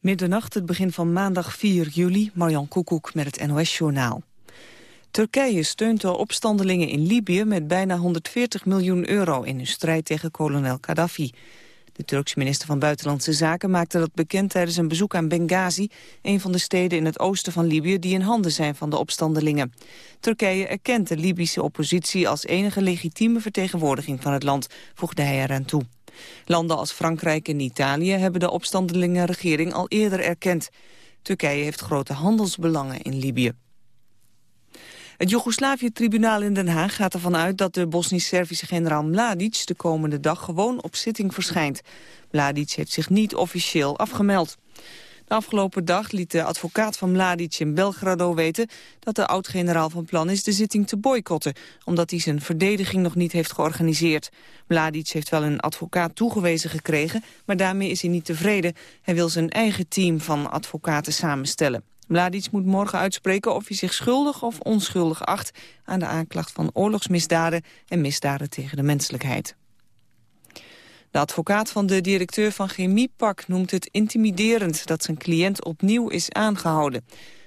Middernacht, het begin van maandag 4 juli, Marjan Koekoek met het NOS-journaal. Turkije steunt de opstandelingen in Libië met bijna 140 miljoen euro in hun strijd tegen kolonel Gaddafi. De Turkse minister van Buitenlandse Zaken maakte dat bekend tijdens een bezoek aan Benghazi, een van de steden in het oosten van Libië die in handen zijn van de opstandelingen. Turkije erkent de Libische oppositie als enige legitieme vertegenwoordiging van het land, voegde hij eraan toe. Landen als Frankrijk en Italië hebben de opstandelingenregering al eerder erkend. Turkije heeft grote handelsbelangen in Libië. Het Joegoslavië-tribunaal in Den Haag gaat ervan uit dat de Bosnisch-Servische generaal Mladic de komende dag gewoon op zitting verschijnt. Mladic heeft zich niet officieel afgemeld. De afgelopen dag liet de advocaat van Mladic in Belgrado weten dat de oud-generaal van plan is de zitting te boycotten, omdat hij zijn verdediging nog niet heeft georganiseerd. Mladic heeft wel een advocaat toegewezen gekregen, maar daarmee is hij niet tevreden. Hij wil zijn eigen team van advocaten samenstellen. Mladic moet morgen uitspreken of hij zich schuldig of onschuldig acht aan de aanklacht van oorlogsmisdaden en misdaden tegen de menselijkheid. De advocaat van de directeur van Chemiepak noemt het intimiderend dat zijn cliënt opnieuw is aangehouden.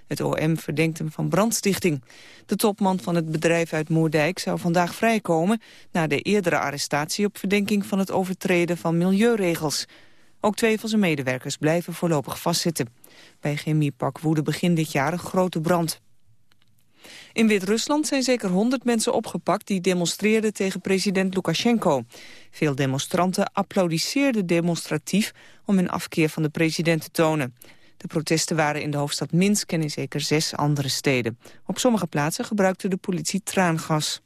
Het OM verdenkt hem van brandstichting. De topman van het bedrijf uit Moerdijk zou vandaag vrijkomen... na de eerdere arrestatie op verdenking van het overtreden van milieuregels. Ook twee van zijn medewerkers blijven voorlopig vastzitten. Bij Chemiepak woedde begin dit jaar een grote brand. In Wit-Rusland zijn zeker 100 mensen opgepakt die demonstreerden tegen president Lukashenko. Veel demonstranten applaudisseerden demonstratief om hun afkeer van de president te tonen. De protesten waren in de hoofdstad Minsk en in zeker zes andere steden. Op sommige plaatsen gebruikte de politie traangas.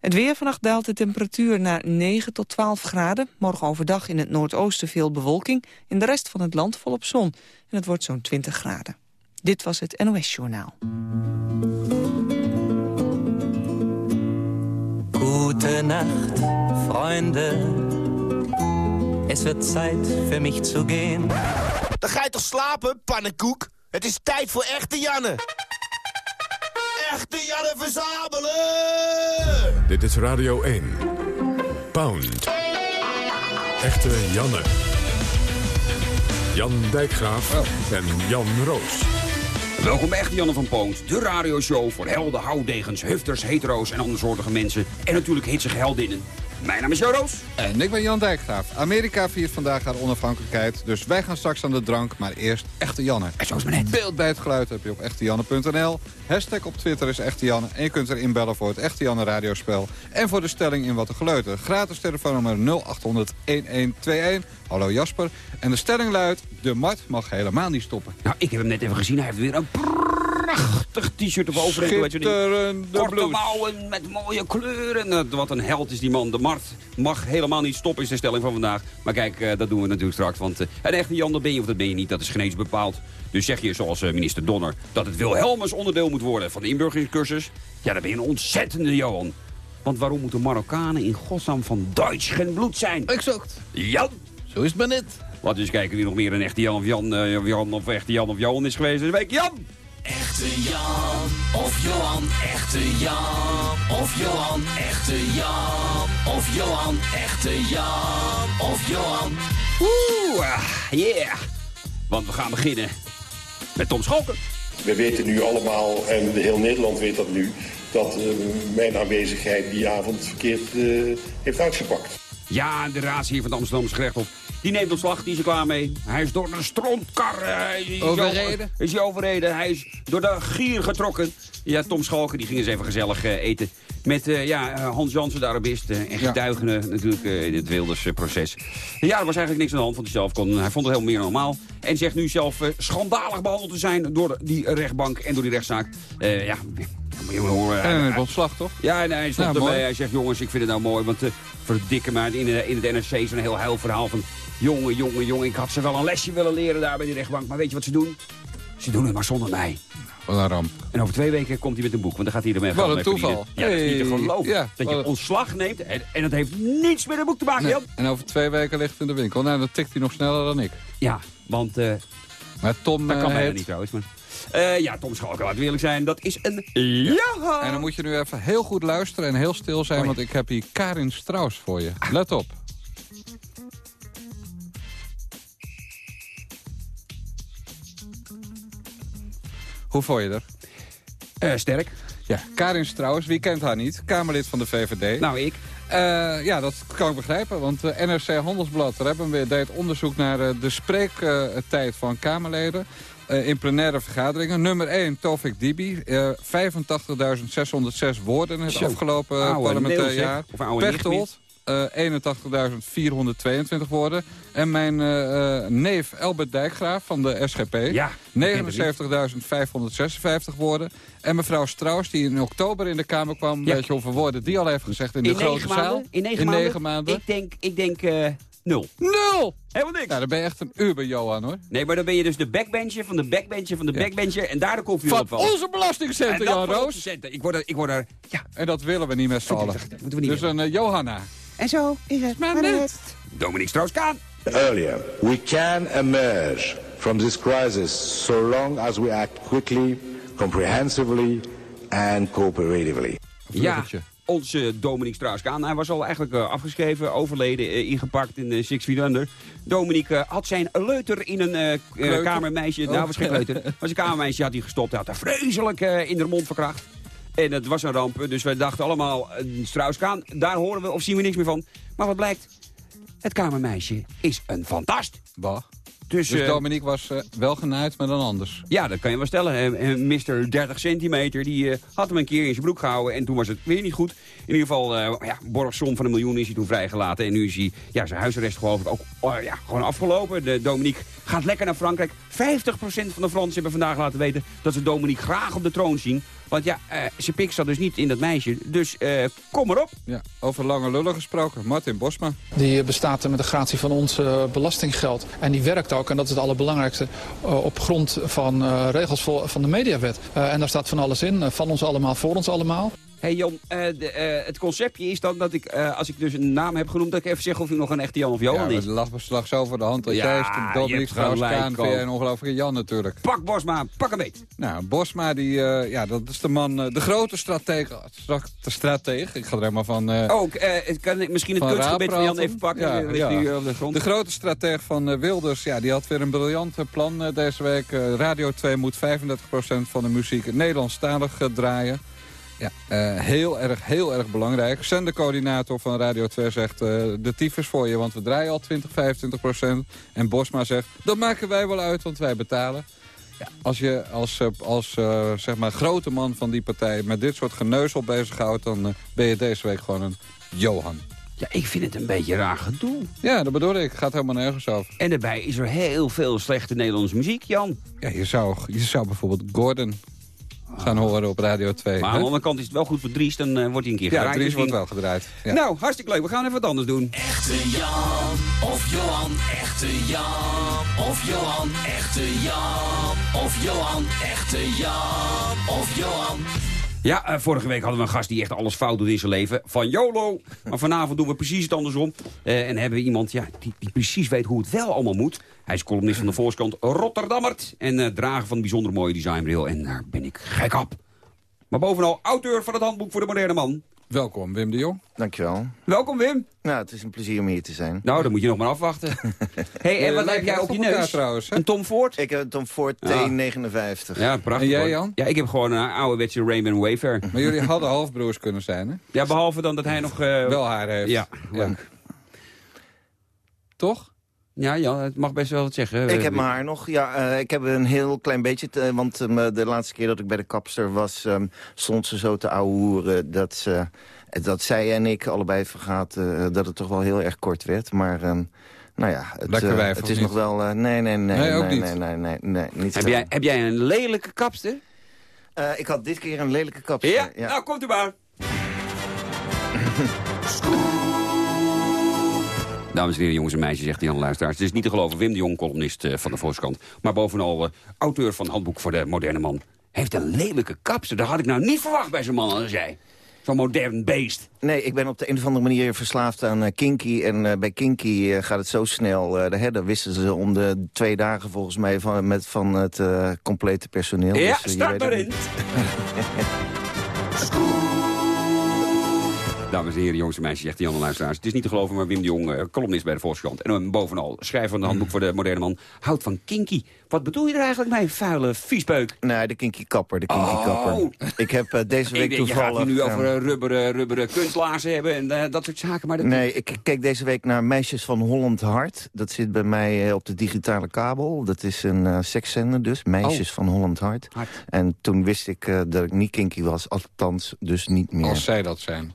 Het weer vannacht daalt de temperatuur naar 9 tot 12 graden. Morgen overdag in het noordoosten veel bewolking. In de rest van het land volop zon. En het wordt zo'n 20 graden. Dit was het NOS Journaal. Gute Nacht, Freunde. Es wird Zeit für mich zu gehen. Dan ga je toch slapen, pannenkoek? Het is tijd voor echte Janne. Echte Janne verzamelen! Dit is Radio 1. Pound. Echte Janne. Jan Dijkgraaf en Jan Roos. Welkom bij Echte Janne van Poont, de radioshow voor helden, houtdegens, hufters, hetero's en andersoortige mensen. En natuurlijk hitsige heldinnen. Mijn naam is Jo Roos. En ik ben Jan Dijkgraaf. Amerika viert vandaag haar onafhankelijkheid. Dus wij gaan straks aan de drank, maar eerst Echte Janne. En zo is net. Beeld bij het geluid heb je op echtejanne.nl. Hashtag op Twitter is Echte Janne. En je kunt er inbellen voor het Echte Janne radiospel. En voor de stelling in Wat de Geleuten. Gratis telefoonnummer 0800-1121. Hallo Jasper. En de stelling luidt, de Mart mag helemaal niet stoppen. Nou, ik heb hem net even gezien. Hij heeft weer een prachtig t-shirt of overhemd. Schitterende Korte mouwen met mooie kleuren. Eh, Wat een held is die man. De Mart mag helemaal niet stoppen is de stelling van vandaag. Maar kijk, eh, dat doen we natuurlijk straks. Want eh, een echte Jan, dat ben je of dat ben je niet. Dat is genetisch bepaald. Dus zeg je, zoals minister Donner, dat het Wilhelmus onderdeel moet worden van de inburgeringscursus. Ja, dan ben je een ontzettende Johan. Want waarom moeten Marokkanen in godsnaam van Duits geen bloed zijn? Exact. Jan! Zo is het maar net. Laten we eens kijken wie nog meer een echte Jan of Jan, eh, Jan of echte Jan of Johan is geweest deze week. Jan! Echte Jan of Johan, echte Jan of Johan, echte Jan of Johan, echte Jan of Johan. Oeh, ah, yeah. Want we gaan beginnen met Tom Schalken. We weten nu allemaal, en heel Nederland weet dat nu... dat eh, mijn aanwezigheid die avond verkeerd eh, heeft uitgepakt. Ja, de raadsheer van het Amsterdamse gerechtshof. Die neemt ontslag, die is er klaar mee. Hij is door de strontkar... eh, is Overreden? Is hij overreden. Hij is door de gier getrokken. Ja, Tom Schalken, die ging eens even gezellig eh, eten. Met eh, ja, Hans Jansen, de Arabist. en getuigen natuurlijk in het Wilders-proces. ja, er was eigenlijk niks aan de hand. Want hij, zelf kon, hij vond het heel meer normaal. En zegt nu zelf schandalig behandeld te zijn door die rechtbank en door die rechtszaak. Ja, moet je horen. En het ontslag, toch? ja, nee, hij stopt Ja, ermee. mooi. Hij zegt, jongens, ik vind het nou mooi. Want uh, verdikke maar, in, in het NRC is een heel huil verhaal van... Jongen, jongen, jongen, ik had ze wel een lesje willen leren daar bij die rechtbank. Maar weet je wat ze doen? Ze doen het maar zonder mij. Wat een ramp. En over twee weken komt hij met een boek. Want dan gaat hij ermee Wat een toeval. Ja, dat is niet te Hey, geloven. ja, dat je ontslag neemt. En, en dat heeft niets met een boek te maken, Nee. Jan. En over twee weken ligt het in de winkel. Nou, dan tikt hij nog sneller dan ik. Ja, want eh, Maar Tom dat eh, kan bijna heeft... niet trouwens. Maar, Eh, ja, Tom Schalken, laten we eerlijk zijn. Dat is een ja. En dan moet je nu even heel goed luisteren en heel stil zijn... Oh ja. want ik heb hier Karin Strauss voor je. Let op. Hoe vond je er? Eh, sterk. Ja, Karin Strauss, wie kent haar niet? Kamerlid van de VVD. Nou, ik. Eh, ja, dat kan ik begrijpen, want uh, NRC Handelsblad daar hebben we, deed onderzoek naar uh, de spreektijd van Kamerleden. in plenaire vergaderingen. Nummer 1, Tofik Dibi. 85.606 woorden het Zo. afgelopen parlementair jaar. Pechtold, eh 81.422 woorden. En mijn eh, eh, neef Albert Dijkgraaf van de SGP. Ja, 79.556 woorden. En mevrouw Strauss, die in oktober in de Kamer kwam... Ja. weet je hoeveel woorden die al heeft gezegd in de grote zaal? In negen maanden? maanden. Ik denk, ik denk eh, nul. Nul! Helemaal niks. Nou, dan ben je echt een uber, Johan, hoor. Nee, maar dan ben je dus de backbencher van de backbencher van de Ja. backbencher. En daar de koffie Van op van. onze En belastingcenten, Jan Roos. Ik word er, ik word er, ja. En dat willen we niet met z'n allen. moeten we niet Dus een eh, Johanna. En zo is het maar net. Dominique Strauss-Kaan. earlier. We can emerge from this crisis so long as we act quickly, comprehensively and cooperatively. Ja, onze Dominique Strauss-Kaan. Hij was al eigenlijk eh, afgeschreven, overleden, eh, ingepakt in eh, Six Feet Under. Dominique had zijn leuter in een kamermeisje. Oh. Nou, was geen leuter. Maar zijn kamermeisje had hij gestopt. Hij had haar vreselijk eh, in de mond verkracht. En het was een ramp. Dus we dachten allemaal, eh, Strauss-Kaan, daar horen we of zien we niks meer van. Maar wat blijkt? Het kamermeisje is een fantast. Bah. Dus, Dus eh, Dominique was eh, wel genaaid, maar dan anders. ja, dat kan je wel stellen. Eh, Mr. 30 centimeter, die had hem een keer in zijn broek gehouden. En toen was het weer niet goed. In ieder geval, eh ja, borgsom van een miljoen is hij toen vrijgelaten. En nu is hij, ja, zijn huisarrest geloof ik ook oh, ja, gewoon afgelopen. De Dominique gaat lekker naar Frankrijk. 50% van de Fransen hebben vandaag laten weten dat ze Dominique graag op de troon zien. Want ja, eh zijn pik zat dus niet in dat meisje. Dus eh, kom maar op. Ja, over lange lullen gesproken. Martin Bosma. Die bestaat met de gratie van ons belastinggeld. En die werkt ook, en dat is het allerbelangrijkste, op grond van eh, regels van de mediawet. Eh, en daar staat van alles in, van ons allemaal, voor ons allemaal. Hey Jan, eh, de, eh, het conceptje is dan dat ik, eh, als ik dus een naam heb genoemd... dat ik even zeg of u nog een echte Jan of Johan ja, is. het lag, lag zo voor de hand. Dat Ja, hebt Dominique jij ook. een ongelofelijke Jan natuurlijk. Pak Bosma, pak hem beet. Nou, Bosma, die, ja, dat is de man, de grote strateeg. stra- strateeg, ik ga er helemaal van... Ook, eh, kan ik misschien het Van kunstgebit van Jan even pakken? Ja, ja. op de grond. De grote strateeg van Wilders, ja, die had weer een briljant plan deze week. Radio 2 moet 35% van de muziek Nederlandstalig draaien. Ja, uh, heel erg, heel erg belangrijk. Zendercoördinator van Radio 2 zegt, uh, de tyfus voor je, want we draaien al 20, 25%. En Bosma zegt, dat maken wij wel uit, want wij betalen. Ja, als je als, als uh, zeg maar grote man van die partij met dit soort geneuzel bezighoudt... dan ben je deze week gewoon een Johan. Ja, ik vind het een beetje raar gedoe. Ja, dat bedoel ik. Gaat helemaal nergens over. En daarbij is er heel veel slechte Nederlandse muziek, Jan. Ja, je zou, je zou bijvoorbeeld Gordon gaan horen op Radio 2. Maar aan de andere kant is het wel goed voor Dries, dan uh, wordt hij een keer ja, gedraaid. Dries misschien. wordt wel gedraaid. Ja. Nou, hartstikke leuk. We gaan even wat anders doen. Echte Jan of Johan, echte Jan of Johan, echte Jan of Johan, echte Jan of Johan. Ja, uh, vorige week hadden we een gast die echt alles fout doet in zijn leven. Van YOLO. Maar vanavond doen we precies het andersom. Uh, en hebben we iemand ja, die, die, precies weet hoe het wel allemaal moet. Hij is columnist van de Volkskrant Rotterdammert. En uh, drager van een bijzonder mooie designbril. En daar ben ik gek op. Maar bovenal auteur van het handboek voor de moderne man. Welkom, Wim de Jong. Dankjewel. Welkom, Wim. Nou, het is een plezier om hier te zijn. Nou, dan moet je nog maar afwachten. hey, en wat heb jij op je neus? Trouwens, hè? een Tom Ford? Ik heb een Tom Ford T59. Ja, prachtig. En jij. Jan? Ja, ik heb gewoon een ouderwetse Raymond Wayfair. Maar jullie hadden halfbroers kunnen zijn, hè? Ja, behalve dan dat hij nog... Uh, Wel haar heeft. Ja, ja. leuk. Toch? Ja, ja, het mag best wel wat zeggen. Ik heb mijn haar nog. Ja, uh, ik heb een heel klein beetje... Te, want um, de laatste keer dat ik bij de kapster was... Um, stond ze zo te ouwehoeren dat, ze, dat zij en ik allebei vergaten... Uh, dat het toch wel heel erg kort werd. Maar... Um, nou ja, het, uh, het is niet. nog wel... Uh, nee, nee, nee. Nee, ook nee, niet. Nee, nee, nee, nee, niet heb, jij, heb jij een lelijke kapster? Uh, ik had dit keer een lelijke kapster. Ja? ja. Nou, komt u maar. Dames en heren, jongens en meisjes, zegt Jan Luisteraars. Het is niet te geloven, Wim de Jong, columnist uh, van de Volkskrant. Maar bovenal uh, auteur van Handboek voor de Moderne Man. Heeft een lelijke kapster. Dat had ik nou niet verwacht bij zo'n man als jij. Zo'n modern beest. Nee, ik ben op de een of andere manier verslaafd aan uh, Kinky. En uh, bij Kinky uh, gaat het zo snel. Uh, daar wisten ze om de twee dagen volgens mij van, met, van het complete personeel. Ja, dus, start erin. Dames en heren, jongens en meisjes, zegt Jan Luisteraars. Het is niet te geloven, maar Wim de Jong, eh, columnist bij de Volkskrant. En bovenal, schrijver van de handboek voor de moderne man, houdt van kinky. Wat bedoel je er eigenlijk mee, vuile viespeuk? Nee, de kinky kapper, de kinky Oh. kapper. Ik heb eh, deze Ik week je toevallig... gaat hier nu eh, over rubberen, rubberen kunstlaarzen hebben en dat soort zaken. Maar dat, Nee, ik keek deze week naar Meisjes van Holland Hart. Dat zit bij mij op de digitale kabel. Dat is een eh sekszender dus, Meisjes Oh. van Holland Hart. Hart. En toen wist ik eh, dat ik niet kinky was, althans dus niet meer. Als, zij dat zijn.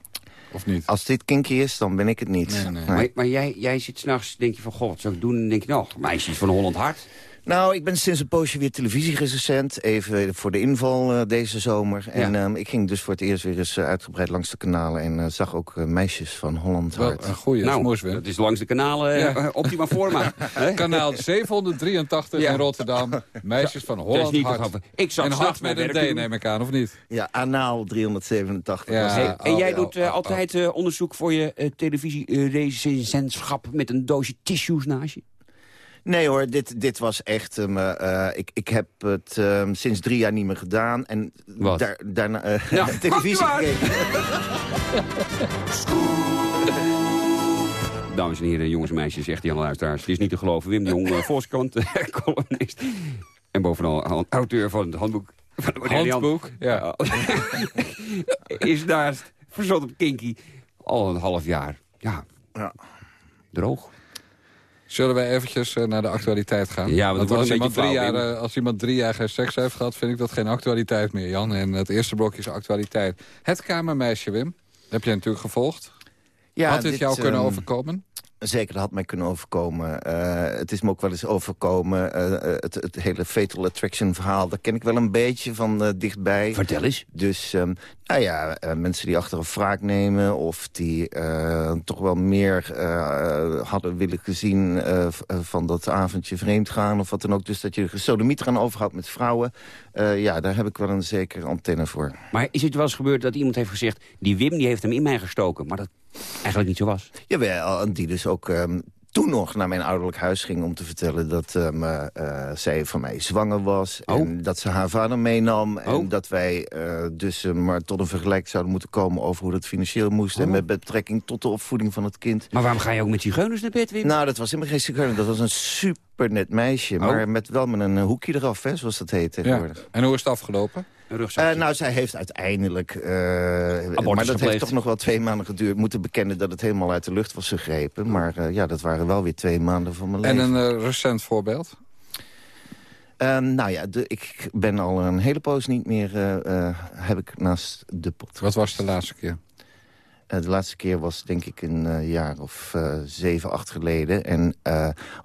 Of niet? dit kinky is, dan ben ik het niet. Nee, nee. Maar, maar jij, jij zit s'nachts, denk je van, god, wat zou ik doen? En dan denk je, nou, meisjes van Holland Hart. Nou, ik ben sinds een poosje weer televisierecensent. Even voor de inval eh, deze zomer. En ehm, ik ging dus voor het eerst weer eens eh, uitgebreid langs de kanalen... en eh, zag ook Meisjes van Holland Wel Hart. een goede nou, smoes, Wim. dat is langs de kanalen Ja. optima forma. hè? Kanaal 783 Ja. in Rotterdam. Meisjes van Dat Holland is niet te Hart. Ik zag En hart met een D, doen. neem ik aan, of niet? Ja, Anaal 387. Ja. was Hey, het. en oh, jij oh, doet oh, oh. altijd onderzoek voor je uh, televisie-recensentschap met een doosje tissues naast je? Nee hoor, dit, dit was echt... eh, ik, ik heb het ehm, sinds drie jaar niet meer gedaan. En Wat? Daar, daarna eh, Ja, televisie gekeken. Dames en heren, jongens en meisjes, zegt Jan Luisteraars. Het is niet te geloven. Wim de Jong, uh, Volkskrant, columnist. En bovenal auteur van het handboek van Jan. Handboek, ja. is naast verzot op Kinky al een half jaar. Ja, Ja. droog. Zullen wij eventjes eh, naar de actualiteit gaan? Ja, want het wordt als, een iemand beetje drie jaar, eh, als iemand drie jaar geen seks heeft gehad... vind ik dat geen actualiteit meer, Jan. En het eerste blokje is actualiteit. Het kamermeisje, Wim. Heb jij natuurlijk gevolgd. Ja, Had dit, jou kunnen ehm, overkomen? Zeker, dat had mij kunnen overkomen. Eh, het is me ook wel eens overkomen. eh, eh, het, het hele Fatal Attraction verhaal, daar ken ik wel een beetje van dichtbij. Vertel eens. Dus, ehm, nou ja, mensen die achteraf wraak nemen... of die toch wel meer hadden willen gezien van dat avondje vreemd gaan... of wat dan ook. Dus dat je gesodemiet gaan overhoudt met vrouwen. ja, daar heb ik wel een zekere antenne voor. Maar is het wel eens gebeurd dat iemand heeft gezegd... die Wim die heeft hem in mij gestoken, maar dat eigenlijk niet zo was? Jawel, en die dus ook ehm, toen nog naar mijn ouderlijk huis ging... om te vertellen dat eh, zij van mij zwanger was. Oh. En dat ze haar vader meenam. En Oh. dat wij eh, dus eh, maar tot een vergelijk zouden moeten komen... over hoe dat financieel moest. Oh. En met betrekking tot de opvoeding van het kind. Maar waarom ga je ook met zigeuners naar bed, Wim? Nou, dat was helemaal geen zigeuner. Dat was een super net meisje. Oh. Maar met, wel met een hoekje eraf, hè, zoals dat heet Ja. tegenwoordig. En hoe is het afgelopen? Een rugzakje. Eh, nou, zij heeft uiteindelijk... eh, maar dat gepleegd. heeft toch nog wel twee maanden geduurd... moeten bekennen dat het helemaal uit de lucht was gegrepen. Maar eh, ja, dat waren wel weer twee maanden van mijn En leven. een eh, recent voorbeeld? Ehm, nou ja, de, ik ben al een hele poos niet meer... eh, eh, heb ik naast de pot. Wat was de laatste keer? Eh, de laatste keer was denk ik een eh, jaar of eh, zeven, acht geleden. En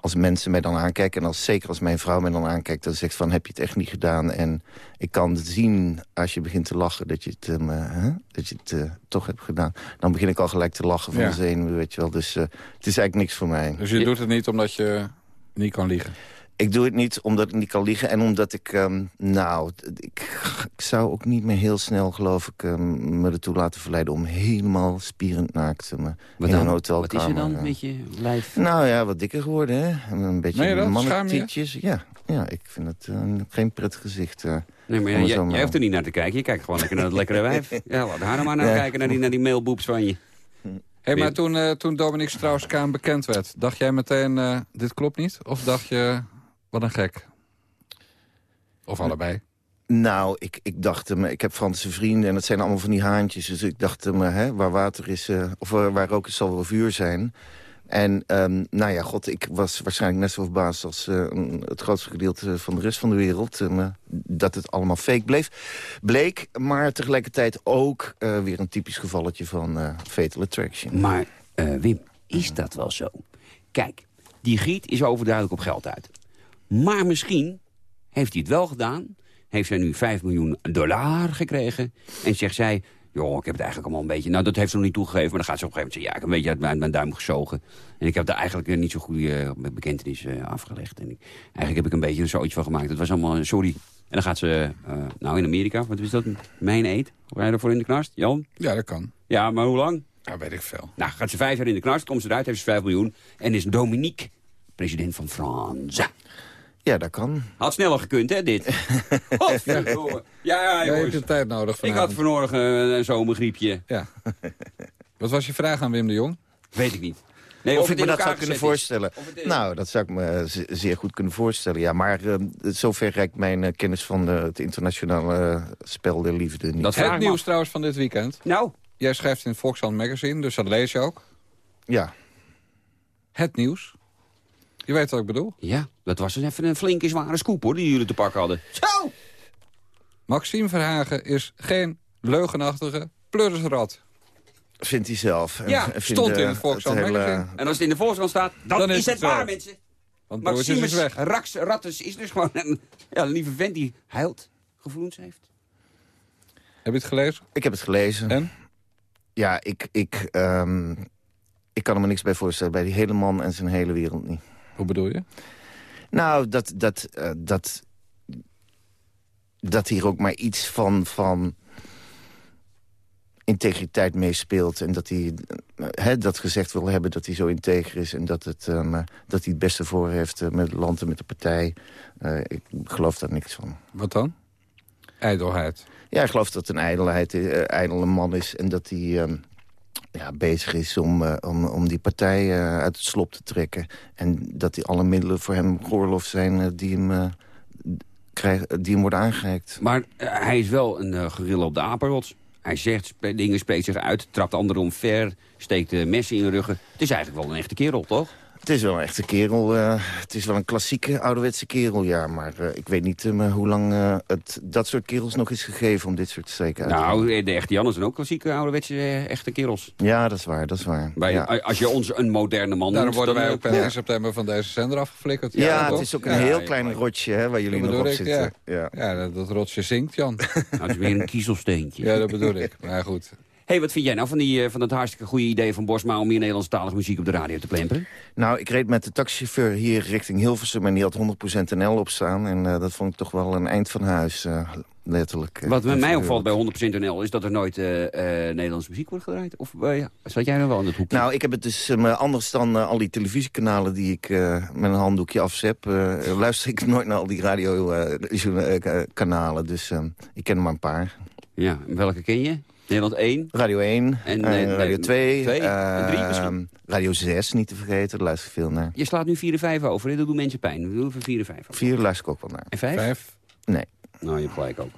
als mensen mij dan aankijken... en als, zeker als mijn vrouw mij dan aankijkt... dan zegt van, heb je het echt niet gedaan? En ik kan het zien als je begint te lachen... dat je het, hè, dat je het toch hebt gedaan. Dan begin ik al gelijk te lachen van Ja. de zenuwen, weet je wel. Dus het is eigenlijk niks voor mij. Dus je doet het niet omdat je niet kan liegen? Ik doe het niet omdat ik niet kan liegen en omdat ik... ehm, nou, ik, ik zou ook niet meer heel snel, geloof ik, ehm, me ertoe laten verleiden... om helemaal spierend naakt eh, me Wat in dan? een hotelkamer... Wat is er dan eh, met je lijf? Nou ja, wat dikker geworden, hè? En Een beetje mannentietjes. Ja, ja, ik vind het eh, geen prettig gezicht. Nee, maar jij, jij hoeft er niet naar te kijken. Je kijkt gewoon lekker naar het lekkere wijf. Ja, laat haar nou maar naar Ja. kijken, naar die, naar die mailboeps van je. Hey, maar toen, eh toen Dominique Strauss-Kaan bekend werd... dacht jij meteen, eh, dit klopt niet? Of dacht je, wat een gek? Of allebei? Nou, ik, ik dacht, hem, ik heb Franse vrienden en het zijn allemaal van die haantjes. Dus ik dacht, hem, hè, waar water is, eh, of waar rook is, zal wel vuur zijn. En ehm, nou ja, god, ik was waarschijnlijk net zo verbaasd als eh, het grootste gedeelte van de rest van de wereld. eh, dat het allemaal fake bleef, bleek. Maar tegelijkertijd ook eh, weer een typisch gevalletje van eh, Fatal Attraction. Maar eh, Wim, is dat wel zo? Kijk, die Giet is overduidelijk op geld uit. Maar misschien heeft hij het wel gedaan. Heeft zij nu 5 miljoen dollar gekregen. En zegt zij, joh, ik heb het eigenlijk allemaal een beetje... Nou, dat heeft ze nog niet toegegeven, maar dan gaat ze op een gegeven moment zeggen... ja, ik heb een beetje uit mijn, mijn duim gezogen. En ik heb daar eigenlijk eh, niet zo goede eh, bekentenis eh, afgelegd. En ik, eigenlijk heb ik een beetje een zootje van gemaakt. Het was allemaal, sorry. En dan gaat ze, nou in Amerika, wat is dat? Mijn eet? Ga je ervoor in de knast, Jan? Ja, dat kan. Ja, maar hoe lang? Ja, weet ik veel. Nou, gaat ze vijf jaar in de knast, komt ze eruit, heeft ze 5 miljoen... en is Dominique president van Frans. Ja, dat kan. Had sneller gekund, hè, dit? Godverdomme. Ja, ja, hebt jongens. je tijd nodig Ik had vanavond. vanmorgen een zomergriepje. Ja. Wat was je vraag aan Wim de Jong? Weet ik niet. Nee, of, het ik me dat zou kunnen is. voorstellen. Of Nou, dat zou ik me ze- zeer goed kunnen voorstellen, ja. Maar eh, zover reikt mijn eh, kennis van eh, het internationale eh, spel der liefde niet. Dat Het nieuws trouwens van dit weekend. Nou, Jij schrijft in Volkshand Magazine, dus dat lees je ook. Ja, Het nieuws. Je weet wat ik bedoel. ja, dat was even een flinke zware scoop hoor, die jullie te pakken hadden. Zo! Maxime Verhagen is geen leugenachtige pleurisrad. vindt hij zelf. En- Ja, en vindt, stond in eh, het Volkskrant hele-. En als het in de Volkskrant staat, dan, Dan is, is het het waar, mensen. Want broertjes is Maximus weg. Rax Rattes is dus gewoon een, ja, een lieve vent die huilt, gevoelens heeft. Heb je het gelezen? Ik heb het gelezen. En? Ja, ik, ik, ehm, ik kan er me niks bij voorstellen. Bij die hele man en zijn hele wereld niet. Hoe bedoel je? Nou, dat, dat, eh, dat, dat hier ook maar iets van, van integriteit meespeelt. En dat hij eh, dat gezegd wil hebben dat hij zo integer is. En dat, het, ehm, eh, dat hij het beste voor heeft met het land en met de partij. Ik geloof daar niks van. Wat dan? Ijdelheid. Ja, ik geloof dat het een ijdelheid, eh, ijdele man is. En dat hij ehm, ja, bezig is om, eh, om, om die partij eh, uit het slop te trekken. En dat die alle middelen voor hem geoorloofd zijn eh, die, hem, eh, krijg, die hem worden aangereikt. Maar hij is wel een gorilla op de apenrots. Hij zegt dingen, spreekt zich uit, trapt anderen omver, steekt messen in de ruggen. Het is eigenlijk wel een echte kerel, toch? Het is wel een echte kerel. eh, het is wel een klassieke ouderwetse kerel, ja. Maar eh, ik weet niet eh, hoe lang eh, het dat soort kerels nog is gegeven om dit soort streken uit te. Nou, de echte Jannen zijn ook klassieke ouderwetse echte kerels. Ja, dat is waar, dat is waar. Bij, ja. Als je ons een moderne man Daarom noemt, worden wij ook per ja. 1 september van deze zender afgeflikkerd. Ja, toch? het is ook een Ja, heel ja, klein ja. rotje hè, waar jullie Dat nog op ik, zitten. Ja. Ja, dat, dat rotje zinkt, Jan. nou, het is weer een kiezelsteentje. ja, dat bedoel ik. Maar goed. Hey, wat vind jij nou van, die, eh, van dat hartstikke goede idee van Bosma... om hier Nederlandstalige muziek op de radio te plemperen? Nou, ik reed met de taxichauffeur hier richting Hilversum... en die had 100% NL op staan. En eh, dat vond ik toch wel een eind van huis, eh, letterlijk. Wat met en mij opvalt bij 100% NL is dat er nooit Nederlandse muziek wordt gedraaid. Of ja, zat jij nou wel in het hoekje? Nou, ik heb het dus anders dan al die televisiekanalen die ik met een handdoekje afzep. luister ik nooit naar al die radiokanalen. dus eh, ik ken er maar een paar. Ja, welke ken je? Nederland 1. Radio 1, En, eh, Radio 2, twee en drie eh, misschien? Radio 6 niet te vergeten, daar luister ik veel naar. Je slaat nu 4 en 5 over, hè? dat doet mensen pijn. We doen even 4 en 5 over. 4 luister ik ook wel naar. En 5? Vijf. Nee. Nou, je hebt gelijk ook.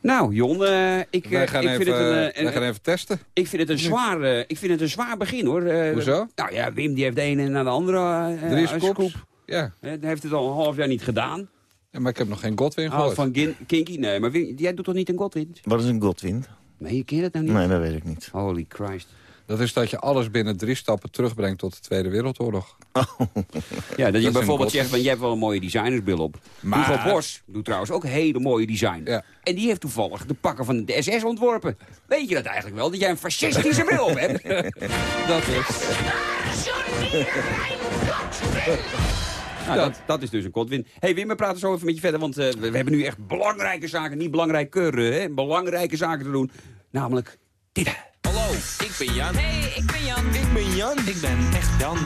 Nou, Jon, eh, ik, gaan, ik, even, vind het een, eh, wij een- gaan even testen. ik vind het een zwaar, ik vind het een zwaar begin, hoor. Hoezo? Nou ja, Wim die heeft de ene na de andere eh, Drie scoop. Ja. Hij heeft het al een half jaar niet gedaan. ja, maar ik heb nog geen Godwin Houdt gehoord. van Gin- Kinky. Nee, maar Wim, jij doet toch niet een Godwind? Wat is een Godwind? Nee, je kent het nou niet? Nee, dat weet ik niet. Holy Christ. Dat is dat je alles binnen drie stappen terugbrengt tot de Tweede Wereldoorlog. Ja, dat je bijvoorbeeld zegt van, jij hebt wel een mooie designersbril op. Maar- Hugo Bos doet trouwens ook hele mooie design. Ja. En die heeft toevallig de pakken van de SS ontworpen. Weet je dat eigenlijk wel, dat jij een fascistische bril op hebt? Dat is. Nou, dat, dat is dus een Godwin. hey, Wim, we praten zo even met je verder, want eh, we, we hebben nu echt belangrijke zaken, niet belangrijker, hè, belangrijke zaken te doen. Namelijk dit. Hallo, ik ben Jan. Hey, ik ben Jan. Ik ben Jan. Ik ben echt Jan.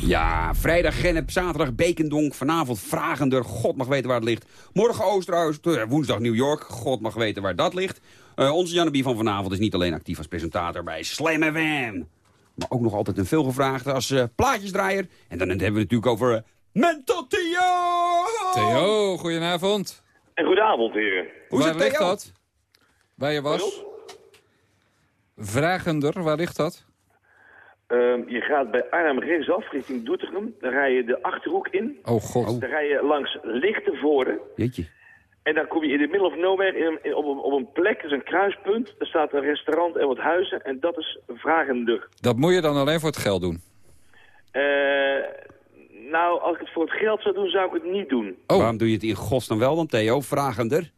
Ja, vrijdag Gennep, zaterdag Bekendonk, vanavond Vragender, god mag weten waar het ligt. Morgen Oosterhuis, eh, woensdag New York, god mag weten waar dat ligt. Eh, onze Janneby van vanavond is niet alleen actief als presentator bij Slam FM. Maar ook nog altijd een veelgevraagde als eh, plaatjesdraaier. En dan hebben we het natuurlijk over Mental Theo! Theo, goedenavond. En goedenavond, heren. Hoe waar ligt Theo? dat? Waar je was? Vragender, waar ligt dat? Ehm, je gaat bij Arnhem rechtsaf richting Doetinchem. Dan rij je de Achterhoek in. Oh god. Dan rij je langs Lichtenvoorde. Jeetje. En dan kom je in the middle of nowhere in, in- op, een, op een plek, dat is een kruispunt. Er staat een restaurant en wat huizen. En dat is Vragender. Dat moet je dan alleen voor het geld doen. Eh, nou, als ik het voor het geld zou doen, zou ik het niet doen. Oh. Waarom doe je het in godsnaam wel dan, Theo? Vragender.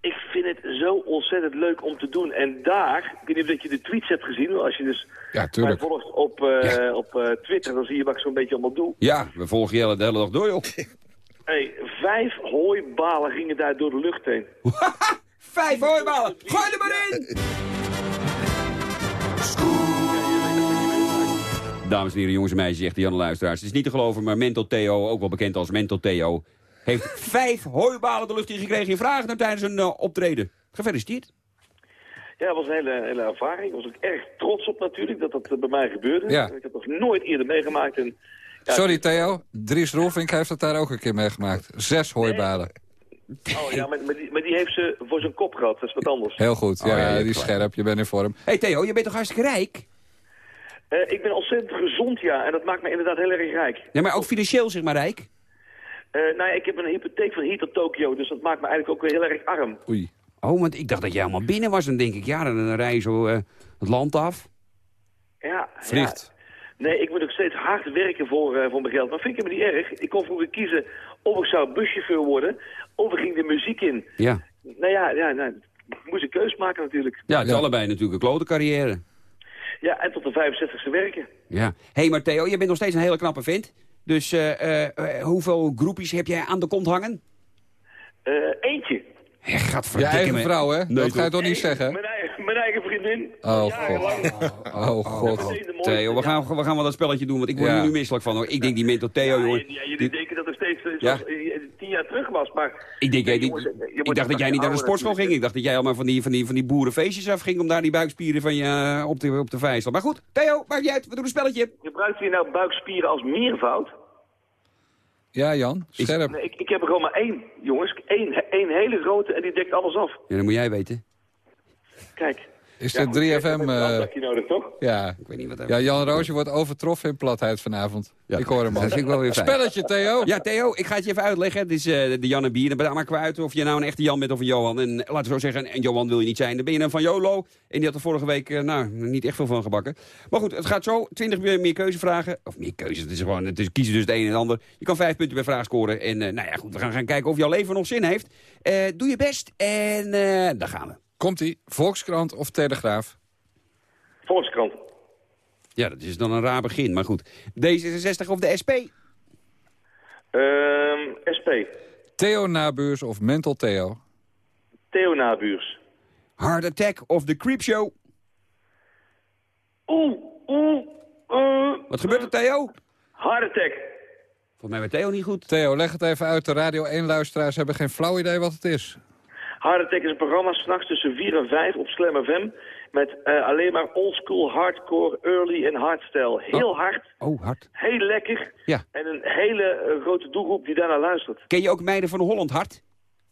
Ik vind het zo ontzettend leuk om te doen. En daar, ik weet niet of dat je de tweets hebt gezien. Als je dus Ja, mij volgt op, eh, Ja. op eh, Twitter, dan zie je wat ik zo'n beetje allemaal doe. Ja, we volgen je de hele dag door, joh. Hey, vijf hooibalen gingen daar door de lucht heen. Vijf hooibalen. Gooi er maar in! Dames en heren, jongens en meisjes, zegt de Janne Luisteraars. Het is niet te geloven, maar Mental Theo, ook wel bekend als Mental Theo... heeft vijf hooibalen de lucht in gekregen in vragen tijdens een eh, optreden. Gefeliciteerd. Ja, het was een hele, hele ervaring. Ik was ook erg trots op natuurlijk dat dat eh, bij mij gebeurde. Ja. Ik heb dat nog nooit eerder meegemaakt. En, ja, Sorry Theo, Dries Roelvink heeft het daar ook een keer meegemaakt. Zes hooibalen. Oh ja, maar, maar, die, maar die heeft ze voor zijn kop gehad. Dat is wat anders. Heel goed, Oh, ja, ja, je die is scherp, je bent in vorm. hey Theo, je bent toch hartstikke rijk? Eh, ik ben ontzettend gezond, ja. En dat maakt me inderdaad heel erg rijk. Ja, maar ook financieel zeg maar rijk. Eh, nou ja, ik heb een hypotheek van hier tot Tokio. Dus dat maakt me eigenlijk ook weer heel erg arm. Oei. Oh, want ik dacht dat jij allemaal binnen was. Dan denk ik, ja, dan rij je zo eh, het land af. Ja, Vliegt. ja. Nee, ik moet ook steeds hard werken voor, voor mijn geld. Maar vind ik me niet erg. Ik kon vroeger kiezen of ik zou buschauffeur worden... of er ging de muziek in. Ja, Nou ja, ja nou, ik moest een keus maken natuurlijk. ja het is Ja. allebei natuurlijk een klote carrière. Ja, en tot de 65e werken. Ja. Hé, hey, maar Theo, je bent nog steeds een hele knappe vent. Dus eh, eh, eh, hoeveel groepjes heb jij aan de kont hangen? Eh, eentje. Hé, Je eigen me. vrouw, hè? Nee, dat ga je toch? niet zeggen? Mijn eigen, mijn eigen vriendin. Oh. Oh, god. Meteen de mooiste. Theo, we gaan, we gaan wel dat spelletje doen, want ik word Ja. hier nu misselijk van. Hoor. Ik denk die mental Theo, Ja, jongen. ja, jullie die- denken dat eh, Ja. eh, tien jaar terug was, maar... Ik, denk, Nee, jij, je ik dacht dat jij niet naar de sportschool ging. Ik dacht dat jij allemaal van die, van die, van die boerenfeestjes afging... om daar die buikspieren van je eh, op de, op de vijzel. Maar goed, Theo, maakt niet uit. We doen een spelletje. Gebruikt u nou buikspieren als meervoud? Ja, Jan, scherp. Nee, ik, ik heb er gewoon maar één, jongens. Eén, één hele grote en die dekt alles af. Ja, dat moet jij weten. Kijk. Is Ja, dit goed, 3FM? je hebt een eh, afdakje nodig, toch? ja. Ik weet niet wat... ja, Jan Roosje wordt overtroffen in platheid vanavond. Ik hoor hem al. Dat vind ik wel weer fijn. Spelletje, Theo. Ja, Theo, ik ga het je even uitleggen. Het is eh, de Jan en Bier. Dan maakt we uit of je nou een echte Jan bent of een Johan. En laten we zo zeggen, en Johan wil je niet zijn. Dan ben je een van Jolo. En die had er vorige week eh, nou, niet echt veel van gebakken. Maar goed, het gaat zo. 20 meer, meer keuzevragen. Of meer keuzes. Het is gewoon, het is kiezen dus het een en het ander. Je kan vijf punten per vraag scoren. En eh, nou ja, goed, we gaan gaan kijken of jouw leven nog zin heeft. Eh, doe je best. En eh daar gaan we. Komt-ie. Volkskrant of Telegraaf? Volkskrant. Ja, dat is dan een raar begin. Maar goed. D66 of de SP? Ehm, SP. Theo Nabuurs of Mental Theo? Theo Nabuurs. Hard Attack of The Creep Show? Oeh, oeh, eh... Wat gebeurt er, Theo? Heart attack. Volgens mij werd Theo niet goed. Theo, leg het even uit. De Radio 1-luisteraars hebben geen flauw idee wat het is. Attack is een programma s'nachts tussen 4 en 5 op Slam FM. Met eh, alleen maar oldschool, hardcore, early en hardstyle. Heel hard, Oh, hard. heel lekker. Ja. En een hele eh, grote doelgroep die daarnaar luistert. Ken je ook Meiden van Holland hard?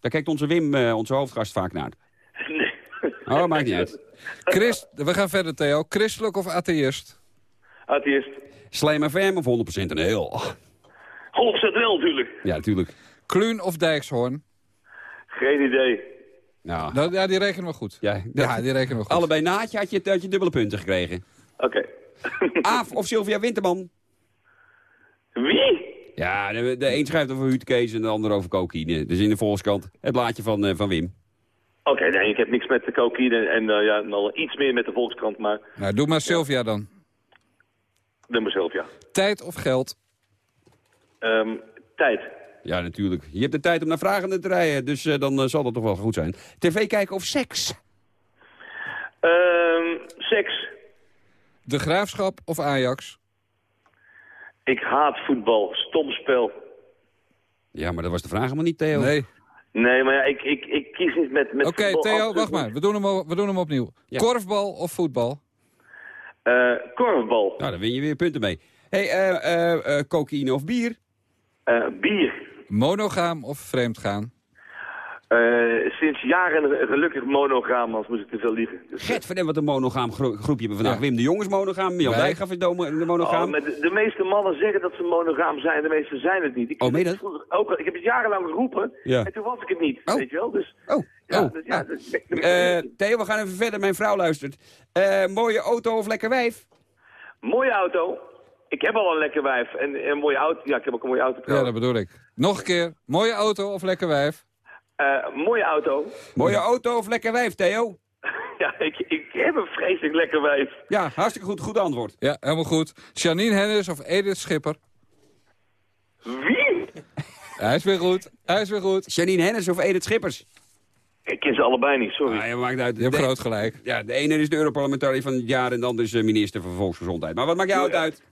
Daar kijkt onze Wim, eh, onze hoofdgast, vaak naar. Nee. Oh, maakt niet uit. Christ, we gaan verder, Theo. Christelijk of atheïst? Atheïst. Slam FM of 100% een heel? Golf zet wel natuurlijk. Ja, natuurlijk. Kluun of Dijkshoorn? Geen idee. Nou, Nou, ja, die rekenen we goed. ja, Ja, die rekenen we goed. allebei naadje had je, had je dubbele punten gekregen. Oké. Aaf of Sylvia Winterman? Wie? Ja, de, de een schrijft over Huutkees en de ander over cocaïne. Dus in de Volkskant het blaadje van, eh, van Wim. Oké, nee, ik heb niks met de cocaïne en eh, ja, al iets meer met de Volkskrant, maar Nou, doe maar Sylvia dan. doe mezelf, ja. Tijd of geld? Ehm, tijd. Ja, natuurlijk. Je hebt de tijd om naar vragende te rijden, dus eh, dan eh, zal dat toch wel goed zijn. TV kijken of seks? Ehm, seks. De Graafschap of Ajax? Ik haat voetbal. Stom spel. Ja, maar dat was de vraag helemaal niet, Theo. Nee. Nee, maar ja, ik, ik, ik kies niet met, met Oké, voetbal Theo, wacht maar. We doen hem, we doen hem opnieuw. Ja. Korfbal of voetbal? Eh, korfbal. Nou, daar win je weer punten mee. hey, eh, eh, eh, cocaïne of bier? Eh, bier. Monogaam of vreemdgaan? Eh, sinds jaren gelukkig monogaam, als moest ik te veel liegen. Dus, Gert van wat een monogaam gro- groepje hebben vandaag. Ja. Wim de Jong is monogaam, Jan Wij. Dijkgraaf is de monogaam. Oh, maar de, de meeste mannen zeggen dat ze monogaam zijn, de meeste zijn het niet. Ik, Oh, meen je dat? vroeger Ook, ik heb het jarenlang geroepen Ja. en toen was ik het niet, Oh. weet je wel. Dus, Oh, ja, oh. dus, ja, nou. dus- Eh, Theo, we gaan even verder. Mijn vrouw luistert. Eh, mooie auto of lekker wijf? Mooie auto. Ik heb al een lekker wijf en en een mooie auto. Ja, ik heb ook een mooie auto Ja, trouwens. dat bedoel ik. Nog een keer. Mooie auto of lekker wijf? Eh, mooie auto. Mooie auto of lekker wijf, Theo? Ja, ik, ik heb een vreselijk lekker wijf. Ja, hartstikke goed, goed antwoord. Ja, helemaal goed. Janine Hennis of Edith Schipper? Wie? Hij is weer goed. Hij is weer goed. Janine Hennis of Edith Schippers? Ik ken ze allebei niet, sorry. Ah, je maakt uit. Je hebt de, groot gelijk. Ja, de ene is de Europarlementariër van het jaar en de andere is minister van Volksgezondheid. Maar wat maakt jou het uit?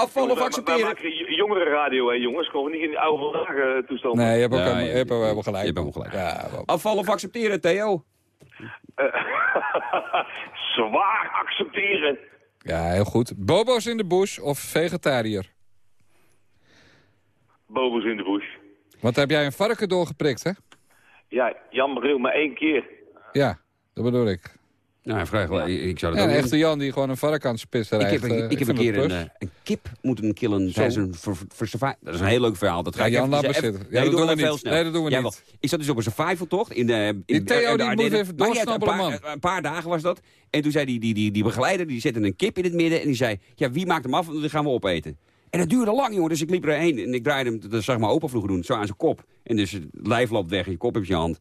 Afvallen of We accepteren? maken j- jongere radio, hè, jongens. Gewoon niet in die oude dagen toestand. Nee, je hebt ook Ja, je- je hebt wel helemaal gelijk. je hebt gelijk. Ja. Afvallen of accepteren, Theo? Eh, Zwaar accepteren. Ja, heel goed. Bobo's in de bush of vegetariër? Bobo's in de bush. Want heb jij een varken doorgeprikt, hè? Ja, Jan Bril maar één keer. Ja, dat bedoel ik. Nou, vraag wel. Ik, zou dat Ja, een echte Jan die gewoon een varken aan het spissen Ik heb, een- eh, ik heb een keer een, eh, een kip moeten killen tijdens een. Dat is een heel leuk verhaal. Dat ga Ja, ik Jan, laat maar even-. Ja, Nee, dat doe doen we niet. Nee, dat doen we niet. Ik zat dus op een survivaltocht in, eh in Die Theo, eh, de die moet even doorsnappelen, man. Een paar dagen was dat. En toen zei die, die, die, die begeleider, die zette een kip in het midden. En die zei, ja, wie maakt hem af? Want die gaan we opeten. En dat duurde lang, jongen. Dus ik liep erheen en ik draaide hem, dat zag mijn opa vroeger doen, zo aan zijn kop. En dus het lijf loopt weg en je kop heb je hand.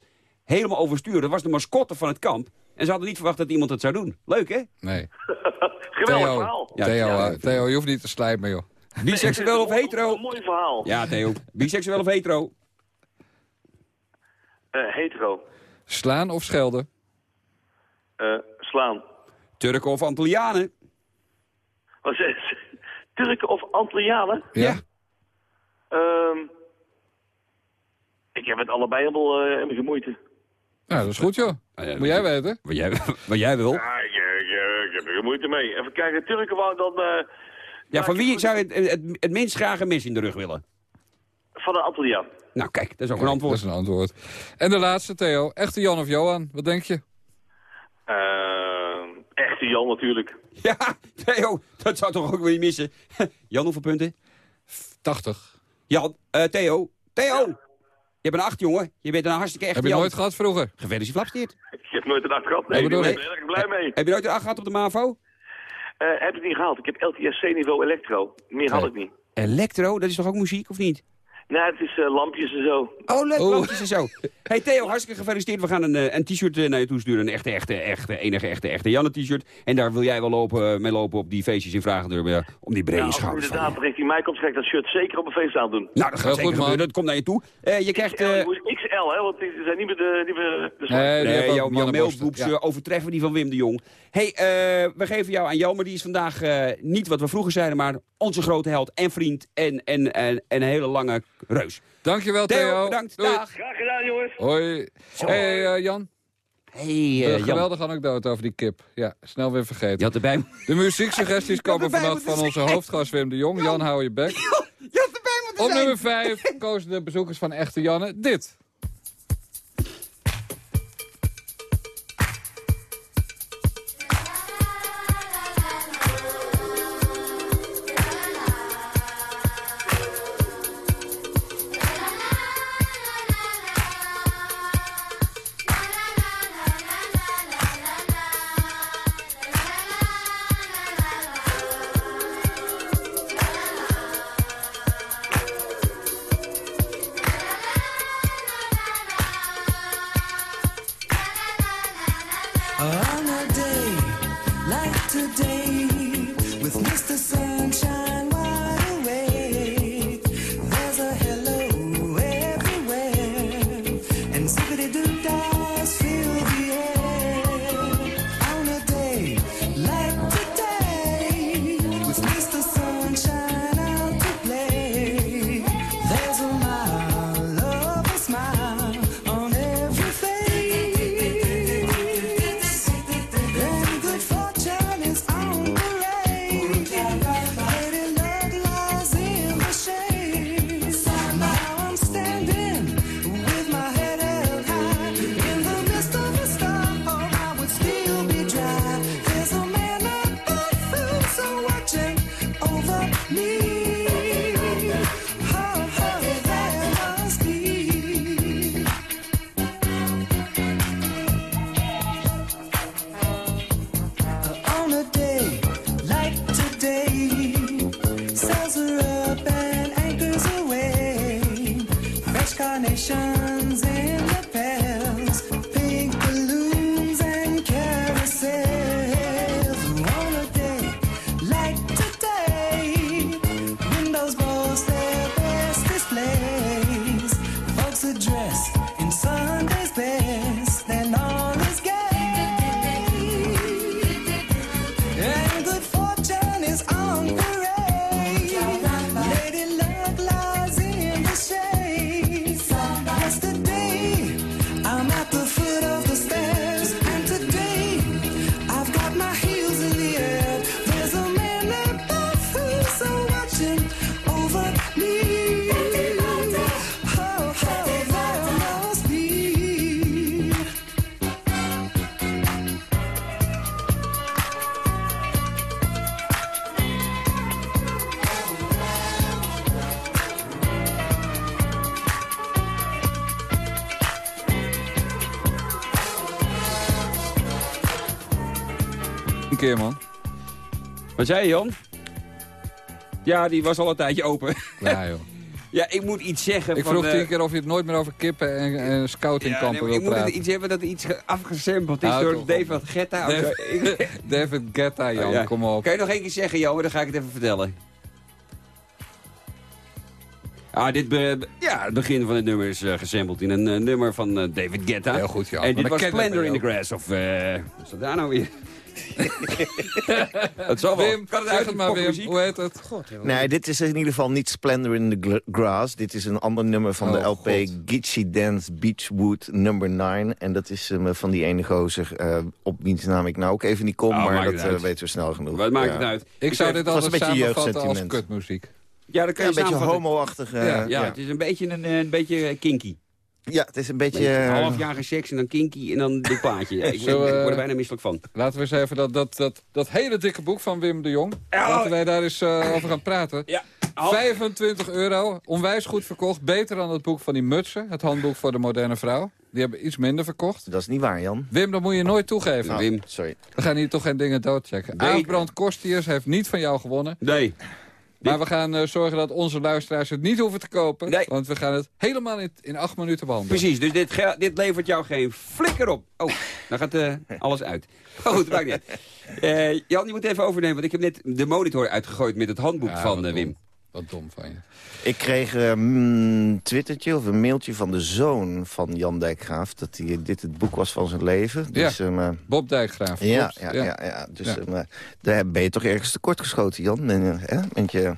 Helemaal overstuur. Dat was de mascotte van het kamp. En ze hadden niet verwacht dat iemand het zou doen. Leuk, hè? Nee. Geweldig Theo, verhaal. Ja, Theo, ja. eh, Theo, je hoeft niet te slijmen, joh. Biseksueel of hetero? Een mooi verhaal. Ja, Theo. Biseksueel of hetero? Eh, hetero. Slaan of schelden? Eh, slaan. Turken of Antillianen? Wat zei ze? Turken of Antillianen? Ja. Ehm, ik heb het allebei helemaal eh, in mijn gemoeite. Nou, dat is goed, joh. ja, Moet jij weten. Wat jij, wat jij wil. Ja, ik, ik, ik, ik heb er geen moeite mee. Even kijken, Turken wou dan... eh, Ja, van wie zou je het, het, het minst graag een mes in de rug willen? van een Antilliaan. Nou, kijk, dat is ook een Dat antwoord. is een antwoord. En de laatste, Theo. Echte Jan of Johan? Wat denk je? Eh, echte Jan natuurlijk. Ja, Theo, dat zou toch ook weer niet missen. Jan, hoeveel punten? 80. Jan, eh, Theo, Theo! Je bent een acht, jongen. Je bent een hartstikke echte Heb je nooit gehad vroeger? Gefeliciteerd. Ik heb nooit een acht gehad. Nee, ik ben er ik. erg blij mee. Heb je nooit een acht gehad op de MAVO? Eh, heb ik niet gehaald. Ik heb LTSC-niveau elektro. Meer had Nee. ik niet. Electro, dat is toch ook muziek, of niet? Nee, het is eh, lampjes en zo. Oh, leuk, Oh. lampjes en zo. Hey Theo, hartstikke gefeliciteerd. We gaan een, eh, een t-shirt eh, naar je toe sturen. Een echte, echte, echte, enige, echte, echte Janne t-shirt. En daar wil jij wel lopen, mee lopen op die feestjes in Vragendurp. eh, om die brede Ja, schouders van inderdaad richting mij komt, ga ik dat shirt zeker op een feest aan doen. Nou, dat gaat zeker goed, man. gebeuren. Dat komt naar je toe. Eh, je krijgt... Eh, je hè, want die zijn niet meer de... Niet meer de Nee, Nee, jouw, jouw mannenborsten. mailgroeps Ja. overtreffen die van Wim de Jong. hey, eh, we geven jou aan jou, maar die is vandaag eh, niet wat we vroeger zeiden... maar onze grote held en vriend en, en, en, en een hele lange reus. Dankjewel, Theo, Theo. bedankt. Doei. Dag. Graag gedaan, jongens. Hoi. hey, eh, Jan. Hey, eh, Jan. geweldige anekdote over die kip. Ja, snel weer Je vergeten. had erbij, De muzieksuggesties komen moeten van onze hoofdgast Wim de Jong. Jan, hou je bek. je had erbij moeten Op zijn. nummer 5 kozen de bezoekers van Echte Janne dit. Today, with Mr. Sunshine keer, man. Wat zei je, Jan? Ja, die was al een tijdje open. Ja, joh. Ja, ik moet iets zeggen Ik van... vroeg eh, tien keer of je het nooit meer over kippen en, en scoutingkampen ja, nee, wil ik moet praten. iets hebben dat iets ge- afgesampled is door. David Getta. David, Ik- David Guetta, Jan, Oh, ja. kom op. Kan je nog één keer zeggen, Jan? Dan ga ik het even vertellen. Ah, dit be- ja, het begin van het nummer is gesampled in een eh, nummer van eh, David Guetta. Heel goed, Jan. En dit was Splendor in the. Grass. Of, wat is dat daar nou weer? het zal wel. Wim, kan het het maar, Wim. Hoe heet het? Nee, dit is in ieder geval niet Splendor in the Grass. Dit is een ander nummer van de Oh, LP God. Gitchy Dance Beachwood number 9. En dat is eh, van die ene gozer eh, op wiens naam ik nou ook even niet kom. Oh, maar dat eh, weten we snel genoeg. Wat maakt Ja. het uit? Ik zou dit altijd een beetje samenvatten als jeugdsentiment. kutmuziek. Ja, dan kan Ja, je een beetje homo-achtig. eh, Ja, Ja, het is een beetje, een, een beetje kinky. Ja, het is een beetje... Beetje eh, halfjarige seks en dan kinky en dan dit plaatje. Ja, ik, Zo, ik eh, word er bijna misselijk van. Laten we eens even dat, dat, dat, dat hele dikke boek van Wim de Jong. Laten wij daar eens eh, over gaan praten. Ja. 25 euro, onwijs goed verkocht. Beter dan het boek van die mutsen. Het handboek voor de moderne vrouw. Die hebben iets minder verkocht. Dat is niet waar, Jan. Wim, dat moet je nooit toegeven. Nou, Wim. Sorry. We gaan hier toch geen dingen doodchecken. Nee. Aafbrand Kostiers heeft niet van jou gewonnen. Nee. Maar we gaan eh, zorgen dat onze luisteraars het niet hoeven te kopen. Nee. Want we gaan het helemaal in, in acht minuten behandelen. Precies, dus dit, dit levert jou geen flikker op. Oh, dan gaat eh, alles uit. Maar goed, maakt niet. Eh, Jan, je moet even overnemen, want ik heb net de monitor uitgegooid met het handboek Ja, van. Wim. Wat dom van je. Ik kreeg eh, een twittertje of een mailtje van de zoon van Jan Dijkgraaf... dat hij, dit het boek was van zijn leven. Ja. Dus, ehm, eh, Bob Dijkgraaf. ja, ja, ja. ja, Dus Ja. ehm, eh, daar ben je toch ergens tekort geschoten, Jan. En, eh, hè, je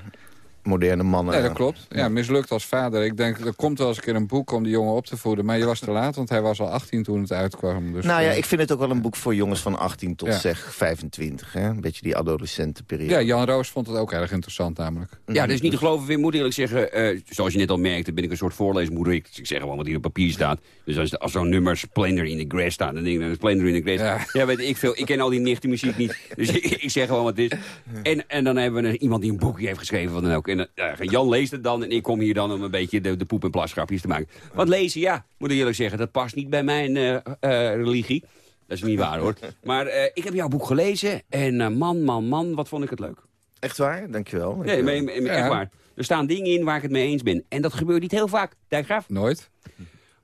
moderne mannen. Nee, dat klopt. Ja, mislukt als vader. Ik denk, er komt wel eens een keer een boek om die jongen op te voeden. Maar je was te laat, want hij was al 18 toen het uitkwam. Dus, nou ja, eh, ik vind het ook wel een boek voor jongens van 18 tot Ja. zeg 25. Hè? Een beetje die adolescentenperiode. ja, Jan Roos vond het ook erg interessant namelijk. Ja, dat is niet te geloven, Wim. Moet eerlijk zeggen, eh, zoals je net al merkte, ben ik een soort voorleesmoeder. Ik, ik zeg gewoon wat hier op papier staat. Dus als, als zo'n nummer Splendor in the Grass staat, dan denk ik, nou, Splendor in the Grass. Ja. Ja. weet ik veel. Ik ken al die nichtenmuziek niet. Dus ik, ik zeg gewoon wat het is. En, en dan hebben we een- iemand die een boekje heeft geschreven, wat dan ook. En ja, Jan leest het dan en ik kom hier dan om een beetje de, de poep- en plasgrapjes te maken. Want lezen, ja, moet ik eerlijk zeggen, dat past niet bij mijn eh, eh, religie. Dat is niet waar, hoor. Maar eh, ik heb jouw boek gelezen en eh, man, man, man, wat vond ik het leuk. Echt waar? Dankjewel. Nee, Dankjewel. maar, maar Ja. echt waar. Er staan dingen in waar ik het mee eens ben. En dat gebeurt niet heel vaak, Dijkgraaf. Nooit.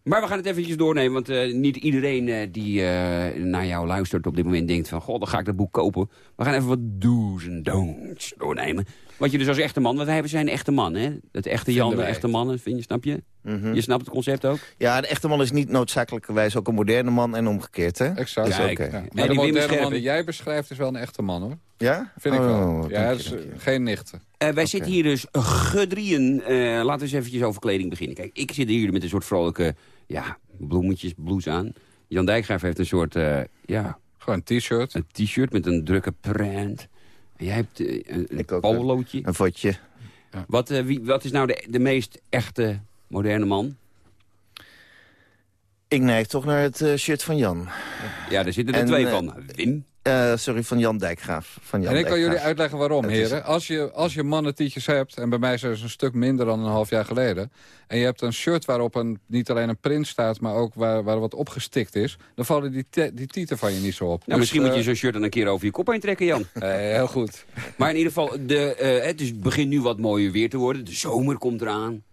Maar we gaan het eventjes doornemen, want eh, niet iedereen eh, die eh, naar jou luistert op dit moment denkt van... God, dan ga ik dat boek kopen. We gaan even wat do's en don'ts doornemen. Wat je dus als echte man, want wij zijn echte man, hè? Het echte Jan, de echte mannen, vind je, snap je? Mhm. Je snapt het concept ook? Ja, een echte man is niet noodzakelijkerwijs ook een moderne man en omgekeerd, hè? Exact. Dus Ja, Ja. En Maar de Wim moderne man die jij beschrijft is wel een echte man, hoor. Ja? Vind ik Oh, wel. Ja, is je. eh, geen nichten. Eh, wij zitten hier dus gedrieën. eh laten we eens eventjes over kleding beginnen. Kijk, ik zit hier met een soort vrolijke ja, bloemetjes, blouse aan. Jan Dijkgraaf heeft een soort, eh, ja, Gewoon een t-shirt. een t-shirt met een drukke print. Jij hebt eh, een, Ik polootje. Een vodje. Wat, eh, wie, wat is nou de, de meest echte moderne man? Ik neig toch naar het eh, shirt van Jan. Ja, daar zitten er En, twee van. Wim. Eh, sorry, van Jan Dijkgraaf. Van Jan En ik kan jullie uitleggen waarom, Het is- heren. Als je, als je mannentietjes hebt, en bij mij zijn ze een stuk minder dan een half jaar geleden... en je hebt een shirt waarop een, niet alleen een print staat... maar ook waar, waar wat opgestikt is... dan vallen die, te- die tieten van je niet zo op. Nou, Dus, misschien moet je eh, zo'n shirt dan een keer over je kop heen trekken, Jan. eh, heel goed. maar in ieder geval, de, eh, het is, begint nu wat mooier weer te worden. De zomer komt eraan.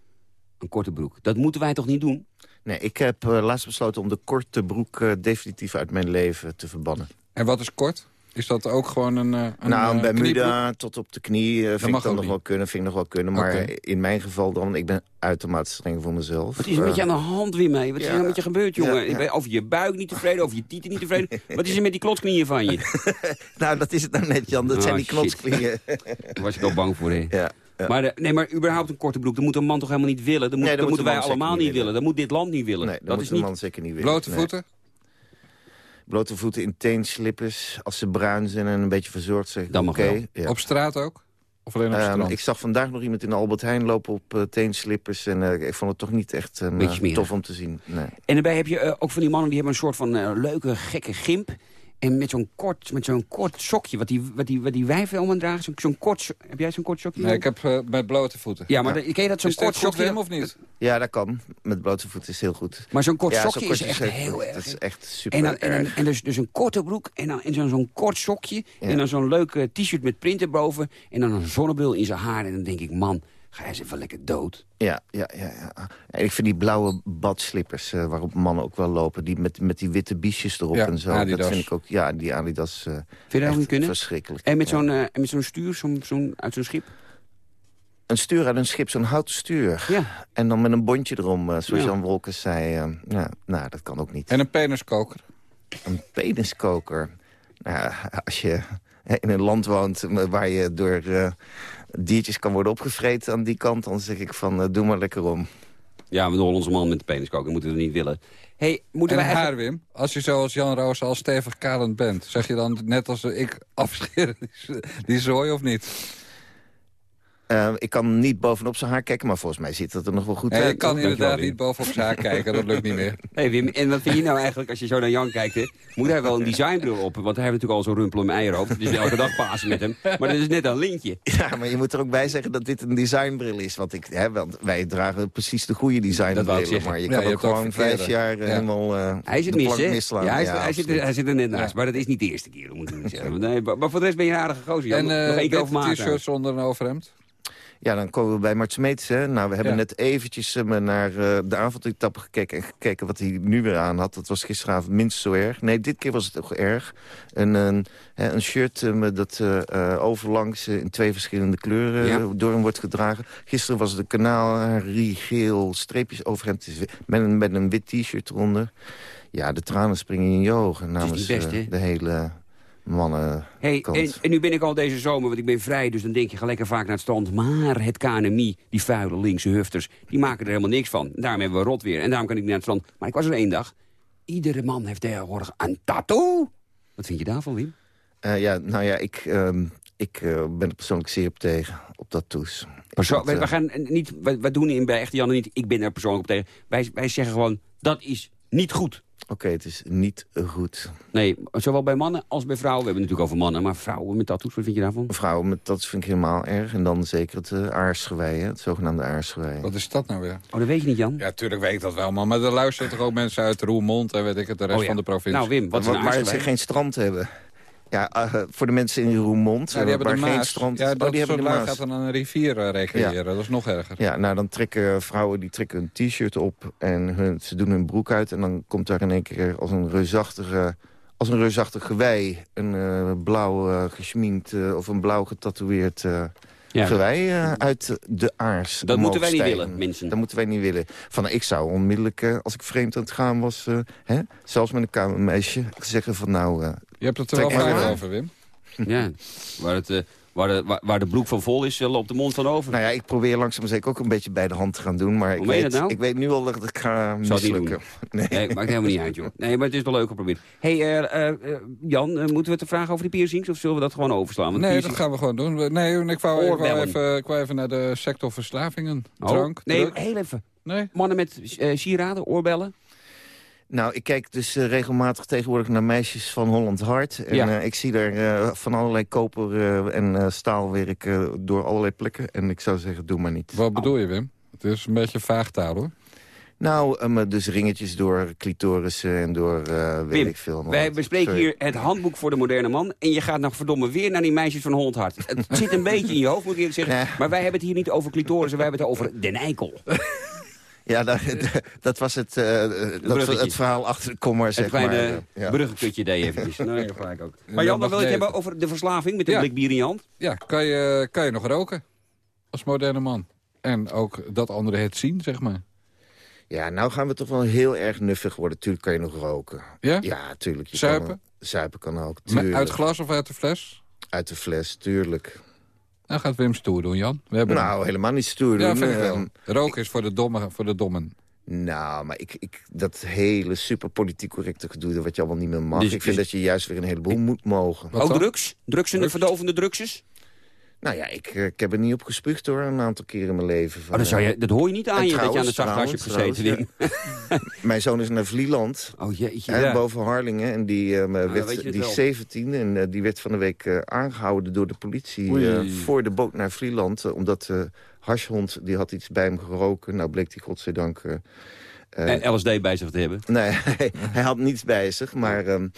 Een korte broek. Dat moeten wij toch niet doen? Nee, ik heb eh, laatst besloten om de korte broek definitief uit mijn leven te verbannen. En wat is kort? Is dat ook gewoon een, eh, een nou, eh, bij? Muda tot op de knie eh, vind ik dan nog niet. wel kunnen, vind ik nog wel kunnen. Maar in mijn geval dan, ik ben uitermate streng voor mezelf. Wat is er met Eh, je aan de hand weer mee? Wat is er nou met je gebeurd, jongen? Ja, Ik ja. ben over je buik niet tevreden, over je tieten niet tevreden. Wat is er met die klotsknieën van je? nou, dat is het nou net, Jan. Dat Oh, zijn die shit. knotsknieën. Daar was ik al bang voor, hè? ja. ja. Maar, de- nee, maar überhaupt een korte broek, dat moet een man toch helemaal niet willen? Dat, moet, Nee, dat dat moet moeten wij allemaal niet niet willen. Dat moet dit land niet willen. Nee, dat, dat moet is een niet... man zeker niet willen. Blote voeten? Blote voeten in teenslippers. Als ze bruin zijn en een beetje verzorgd zeg ik Dan mag oké. wel. Ja. Op straat ook? Of alleen op Ehm, strand? ik zag vandaag nog iemand in Albert Heijn lopen op eh, teenslippers. En eh, ik vond het toch niet echt eh, tof om te zien. Nee. En daarbij heb je ook van die mannen die hebben een soort van leuke, gekke gimp. En met zo'n kort, met zo'n kort sokje, wat die, wat die, wat die wijven allemaal dragen. Zo'n zo'n kort, so- heb jij zo'n kort sokje? Nee, ik heb eh, met blote voeten. Ja, maar de- ken je dat zo'n kort sokje? Wim, of niet? Ja, dat kan. Met blote voeten is heel goed. Maar zo'n kort Ja, sokje is echt heel goed. erg. Dat is echt super En, dan, en, dan- en dus, dus een korte broek en dan en zo'n zo'n kort sokje. Ja. En dan zo'n leuke t-shirt met print erboven. En dan een zonnebril in zijn haar. En dan denk ik, man, ga eens even lekker dood. Ja, ja, ja, ja. En ik vind die blauwe badslippers eh, waarop mannen ook wel lopen... die met, met die witte biesjes erop Ja, en zo. Adidas. Dat vind ik ook... Ja, die Adidas... eh Vind je dat niet kunnen? Verschrikkelijk. En met Ja. zo'n eh, en met zo'n stuur, zo'n zo'n uit zo'n schip. Een stuur uit een schip, zo'n houten stuur. Ja. En dan met een bondje erom, zoals Ja. Jan Wolkers zei. eh, ja, nou, dat kan ook niet. En een peniskoker. Een peniskoker. Nou, ja, als je in een land woont waar je door eh, diertjes kan worden opgevreten aan die kant... dan zeg ik van, eh, doe maar lekker om. Ja, we Hollandse man met de peniskoker moeten we niet willen. hey, moeten en wij haar. Wim. Als je zoals Jan Roos al stevig kalend bent... zeg je dan net als ik afscheren die, die zooi of niet? Eh, ik kan niet bovenop zijn haar kijken, maar volgens mij ziet het er nog wel goed uit. je kan inderdaad Dankjewel, niet bovenop zijn haar kijken. Dat lukt niet meer. Hey Wim, en wat vind je nou eigenlijk als je zo naar Jan kijkt? Hè? Moet hij wel een designbril op? Want hij heeft natuurlijk al zo'n rumpel mijn eierhoofd. Is elke dag Pasen met hem. Maar dat is net een lintje. Ja, maar je moet er ook bij zeggen dat dit een designbril is. Want, ik, hè, want wij dragen precies de goede Dat ik zeggen. Maar je Ja, kan je ook gewoon vijf jaar eh, Ja. helemaal eh, Hij zit mis, misslaan. Ja, hij, hij, zit, absoluut. hij zit er net naast. Maar dat is niet de eerste keer, moet ik zeggen. Nee, maar, voor de rest ben je een aardige gozer, Jan. En Nog één keer over witte Maarten. t-shirt zonder een overhemd? Ja, dan komen we bij Mart Smeets. Hè. Nou, we hebben Ja. net eventjes eh, naar eh, de avondetappe gekeken... en gekeken wat hij nu weer aan had. Dat was gisteravond minstens zo erg. Nee, dit keer was het toch erg. Een, een, hè, een shirt met dat overlangs in twee verschillende kleuren Ja. door hem wordt gedragen. Gisteren was het een kanaalrie geel streepjes overhemd met een, met een wit t-shirt eronder. Ja, de tranen springen in je ogen namens best, de hele mannen. Hey, en, en nu ben ik al deze zomer, want ik ben vrij, dus dan denk je ga lekker vaak naar het strand. Maar het KNMI, die vuile linkse hufters, die maken er helemaal niks van. Daarom hebben we rot weer en daarom kan ik niet naar het strand. Maar ik was er één dag. Iedere man heeft tegenwoordig een tattoo. Wat vind je daarvan, Wim? Eh, ja, nou ja, ik, ehm, ik eh, ben er persoonlijk zeer op tegen, op tattoos. Perso had, wij, eh, wij gaan niet, wij doen in bij Echte Janne niet, ik ben er persoonlijk op tegen. Wij, wij zeggen gewoon, dat is niet goed. Oké, het is niet goed. Nee, zowel bij mannen als bij vrouwen. We hebben het natuurlijk over mannen, maar vrouwen met tattoos, wat vind je daarvan? Vrouwen met dat vind ik helemaal erg. En dan zeker het uh, aarsgewei, het zogenaamde aarsgewei. Wat is dat nou weer? Oh, dat weet je niet, Jan? Ja, tuurlijk weet ik dat wel, man. Maar er luisteren toch ook mensen uit Roermond en weet ik het, de rest Oh ja. van de provincie. Nou, Wim, wat is Waar- een waar ze geen strand hebben. Ja, eh, voor de mensen in Roermond, Ja, die hebben waar de geen strand Ja, oh, dat die hebben de Maas. gaat dan aan een rivier eh, recreëren. Dat is nog erger. Ja, nou dan trekken vrouwen die trekken een t-shirt op en hun, ze doen hun broek uit. En dan komt daar in één keer als een reusachtige, als een reusachtig gewei... een eh, blauw eh, geschminkt eh, of een blauw getatoeëerd eh, Ja. gewei eh, uit de aars. Dat moeten wij niet willen, mensen. Dat moeten wij niet willen. Van, nou, ik zou onmiddellijk, eh, als ik vreemd aan het gaan was... eh, hè, zelfs met een kamermeisje, zeggen van nou... Je hebt het er wel over, Wim. Ja, waar, het, eh, waar, de, waar, waar de broek van vol is, eh, loopt de mond van over. nou ja, ik probeer langzaam zeker ook een beetje bij de hand te gaan doen. Maar ik weet, dat nou? ik weet nu al dat ik ga mislukken. Nee. Nee, maakt helemaal niet uit, joh. Nee, maar het is wel leuk geprobeerd. Hé, hey, eh, eh, Jan, moeten we het te vragen over die piercings? Of zullen we dat gewoon overslaan? Want Nee, dat gaan we gewoon doen. Nee, ik wou, ik wou, even, ik wou even naar de sector verslavingen. Oh, Drank, Nee, heel even. Nee? Mannen met eh, sieraden, oorbellen. Nou, ik kijk dus eh, regelmatig tegenwoordig naar meisjes van Holland Hart. En Ja. eh, ik zie daar eh, van allerlei koper en staalwerk door allerlei plekken. En ik zou zeggen, doe maar niet. Wat bedoel je, Wim? Het is een beetje vaag taal, hoor. Nou, maar dus ringetjes door clitorissen en door eh weet Wim, ik veel. wij bespreken Sorry. hier het handboek voor de moderne man. En je gaat nog verdomme weer naar die meisjes van Holland Hart. Het zit een beetje in je hoofd, moet ik eerlijk zeggen. Nee. Maar wij hebben het hier niet over clitorissen, wij hebben het over den eikel. Ja, dat, dat was het, eh, dat, het verhaal achter de komma, zeg Het kleine maar. eh, ja. bruggekutje deed je eventjes. Nee, dat gelijk ook. Maar Jan, dan wil je het hebben over de verslaving met een Ja. blik bier in je hand? Ja, kan je, kan je nog roken? Als moderne man. En ook dat anderen het zien, zeg maar. Ja, nou gaan we toch wel heel erg nuffig worden. Tuurlijk kan je nog roken. Ja? Ja, tuurlijk. Je Zuipen? Kan, zuipen kan ook, Maar tuurlijk. Uit glas of uit de fles? Uit de fles, tuurlijk. Nou gaat Wim stoer doen, Jan. We hebben hem. Nou, helemaal niet stoer ja, doen. vind ik wel. Roken is voor de, domme, voor de dommen. Nou, maar ik, ik, dat hele super politiek correcte gedoe, wat je allemaal niet meer mag. Dus- ik vind dus- dat je juist weer een heleboel moet mogen. Wat ook dan? drugs? Drugs en de Drugs? verdovende drugsjes? Nou ja, ik, eh, ik heb er niet op gespuugd hoor, een aantal keren in mijn leven. Van, Oh, dat, zou je, eh, dat hoor je niet aan en je, dat je aan trouwens, de zachtkastje hebt trouwens, gezeten. trouwens, Mijn zoon is naar Vlieland, Oh jeetje. ja. boven Harlingen. En die, weet werd, je die wel. is 17 en die werd van de week eh, aangehouden door de politie... Voor de boot naar Vlieland. omdat de hashhond, die had iets bij hem geroken. Nou bleek die godzijdank... En LSD bij zich te hebben. Nee, hij had niets bij zich, maar... ehm,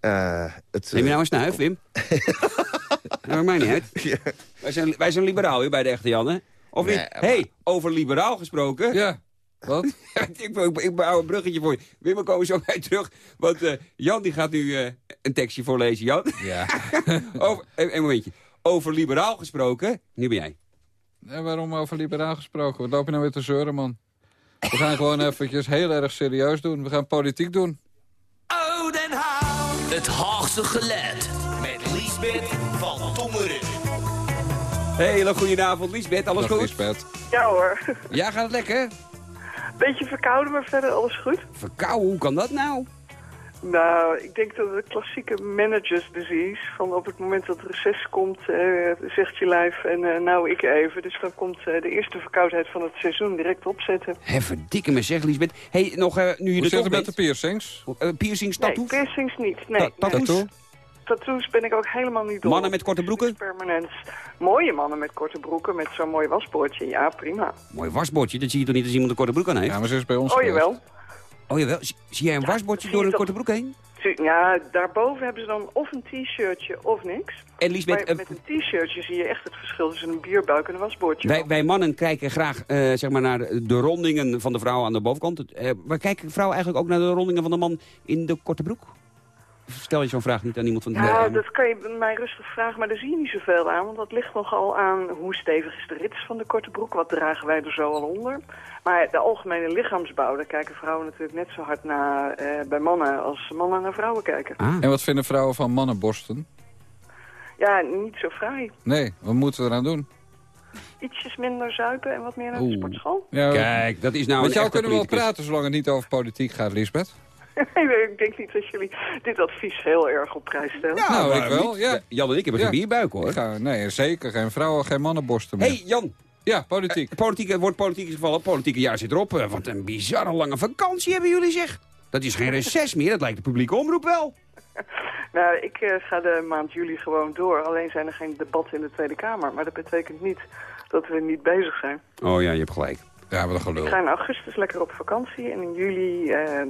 eh, het, Neem je nou een snuif, Wim? dat maakt mij niet uit. Ja. Wij, zijn, wij zijn liberaal hier bij de echte Janne. Of Nee, niet? maar- hey, over liberaal gesproken. Ja, wat? ik, ik, ik bouw een bruggetje voor je. Wim, we komen zo bij terug. Want eh, Jan die gaat nu eh, een tekstje voorlezen. Jan, Ja. over, een, een momentje. Over liberaal gesproken, nu ben jij. En waarom over liberaal gesproken? Wat loop je nou weer te zeuren, man? We gaan gewoon eventjes heel erg serieus doen. We gaan politiek doen. Oh, Den Haag. Het Haagse geluid. Liesbeth van Tongeren. Hele goedenavond, Liesbeth. Alles Dag, goed? Lisbeth. Ja hoor. Ja, gaat het lekker? Beetje verkouden, maar verder alles goed. Verkouden, hoe kan dat nou? Nou, ik denk dat de klassieke managers disease, van op het moment dat het reces komt, eh, zegt je lijf en eh, nou ik even. Dus dan komt eh, de eerste verkoudheid van het seizoen direct opzetten. Hé, verdikke me zeg, Liesbeth. hey, nog eh, nu je Hoe er zit toch het met de piercings? Eh, piercings, Nee, tattoos? piercings niet. Nee, Ta- tattoos? nee. Tattoos ben ik ook helemaal niet dol. Mannen met korte broeken? Permanent. Mooie mannen met korte broeken, met zo'n mooi wasboordje. Ja, prima. Mooi wasbordje, dat zie je toch niet als iemand een korte broek aan heeft? Ja, maar ze is bij ons Oh, geweest. jawel. Oh jawel, zie, zie jij een wasbordje zie door een korte broek heen? Ja, daarboven hebben ze dan of een t-shirtje of niks. En Liesbeth, Maar eh, met een t-shirtje zie je echt het verschil tussen een bierbuik en een wasboordje. wij, wij mannen kijken graag eh, zeg maar naar de, rondingen van de vrouw aan de bovenkant. Het, eh, maar kijken vrouwen eigenlijk ook naar de rondingen van de man in de korte broek? Stel je zo'n vraag niet aan iemand van de Ja, dat kan je mij rustig vragen, maar daar zie je niet zoveel aan. Want dat ligt nogal aan hoe stevig is de rits van de korte broek. Wat dragen wij er zo al onder. Maar de algemene lichaamsbouw, daar kijken vrouwen natuurlijk net zo hard naar eh, bij mannen als mannen naar vrouwen kijken. Ah. En wat vinden vrouwen van mannenborsten? Ja, niet zo fraai. Nee, wat moeten we eraan doen? Ietsjes minder zuipen en wat meer naar de Oeh. sportschool. Ja, Kijk, dat is nou Met een jou kunnen we wel praten zolang het niet over politiek gaat, Lisbeth. ik denk niet dat jullie dit advies heel erg op prijs stellen. Ja, nou, ik wel, ja. Jan en ik hebben Ja. geen bierbuik hoor. Ga, nee, zeker. Geen vrouwen, geen mannenborsten meer. hey, Jan. Ja, politiek. Eh, politiek, wordt politiek is gevallen. Het politieke jaar zit erop. Eh, wat een bizarre lange vakantie hebben jullie zeg. Dat is geen reces meer. Dat lijkt de publieke omroep wel. Nou, ik eh, ga de maand juli gewoon door. Alleen zijn er geen debatten in de Tweede Kamer. Maar dat betekent niet dat we niet bezig zijn. Oh ja, je hebt gelijk. Ja, wat een gelul. Ik ga in augustus lekker op vakantie. En in juli... eh,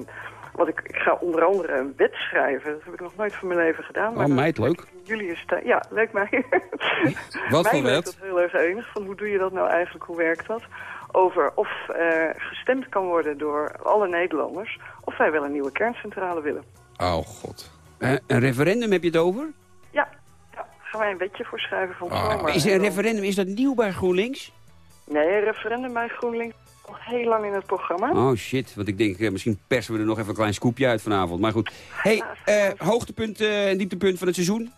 wat ik, ik ga onder andere een wet schrijven. Dat heb ik nog nooit van mijn leven gedaan. Oh, dan- meid, leuk. Juli is. Ja, leuk mij. Wat mij voor wet? dat heel erg enig. Van hoe doe je dat nou eigenlijk? Hoe werkt dat? Over of eh, gestemd kan worden door alle Nederlanders... of wij wel een nieuwe kerncentrale willen. Oh, god. Eh, een referendum heb je het over? Ja, ja, gaan wij een wetje voor schrijven van zomer. Is een referendum, is dat nieuw bij GroenLinks? Nee, een referendum bij GroenLinks al heel lang in het programma. Oh shit, want ik denk, eh, misschien persen we er nog even een klein scoopje uit vanavond. Maar goed. hey, eh, hoogtepunt eh, en dieptepunt van het seizoen?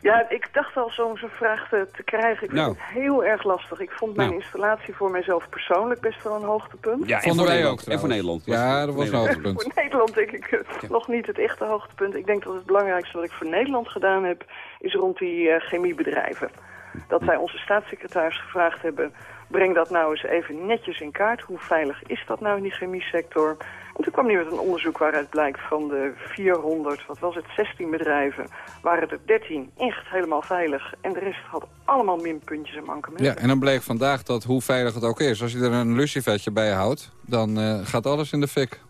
Ja, ik dacht al zo'n zo'n vraag te, te krijgen. Ik vind Nou. het heel erg lastig. Ik vond mijn Nou. installatie voor mijzelf persoonlijk best wel een hoogtepunt. Ja, en voor wij Nederland. ook En voor Nederland. Ja, dat was een hoogtepunt. Voor Nederland denk ik nog niet het echte hoogtepunt. Ik denk dat het belangrijkste wat ik voor Nederland gedaan heb... is rond die eh, chemiebedrijven. Dat wij onze staatssecretaris gevraagd hebben... breng dat nou eens even netjes in kaart. Hoe veilig is dat nou in die chemiesector? En toen kwam hij met een onderzoek waaruit blijkt van de 400, wat was het, 16 bedrijven... waren er 13 echt helemaal veilig. En de rest had allemaal minpuntjes en mankementen. Ja, en dan bleek vandaag dat hoe veilig het ook is. Als je er een lucifertje bij houdt, dan eh, gaat alles in de fik.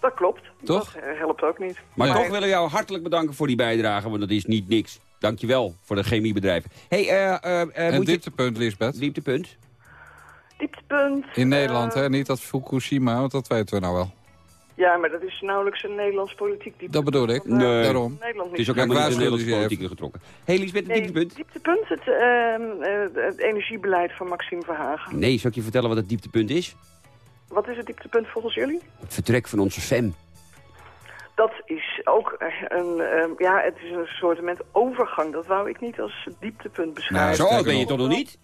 Dat klopt. Toch? Dat eh, helpt ook niet. Maar toch willen we jou hartelijk bedanken voor die bijdrage, want dat is niet niks. Dankjewel voor de chemiebedrijven. hey, eh en moet je... dieptepunt, Lisbeth. Dieptepunt? Dieptepunt. In Nederland, eh, hè? Niet dat Fukushima, want dat weten we nou wel. Ja, maar dat is nauwelijks een Nederlands politiek dieptepunt. Dat bedoel ik. Want, eh, Nee. Daarom. Nederland Het niet. is ook helemaal niet je politiek getrokken. hey, Lisbeth, het Nee, dieptepunt? dieptepunt, het, ehm, eh, het energiebeleid van Maxime Verhagen. Nee, zal ik je vertellen wat het dieptepunt is? Wat is het dieptepunt volgens jullie? Het vertrek van onze fem. Dat is ook een, ehm, ja, het is een soort overgang. Dat wou ik niet als dieptepunt beschrijven. Zo oud ben je toch nog niet?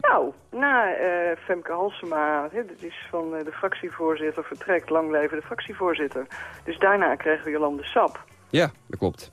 Nou, na eh, Femke Halsema, hè, dit is van eh, de fractievoorzitter vertrekt, lang leven de fractievoorzitter. Dus daarna kregen we Jolande Sap. Ja, dat klopt.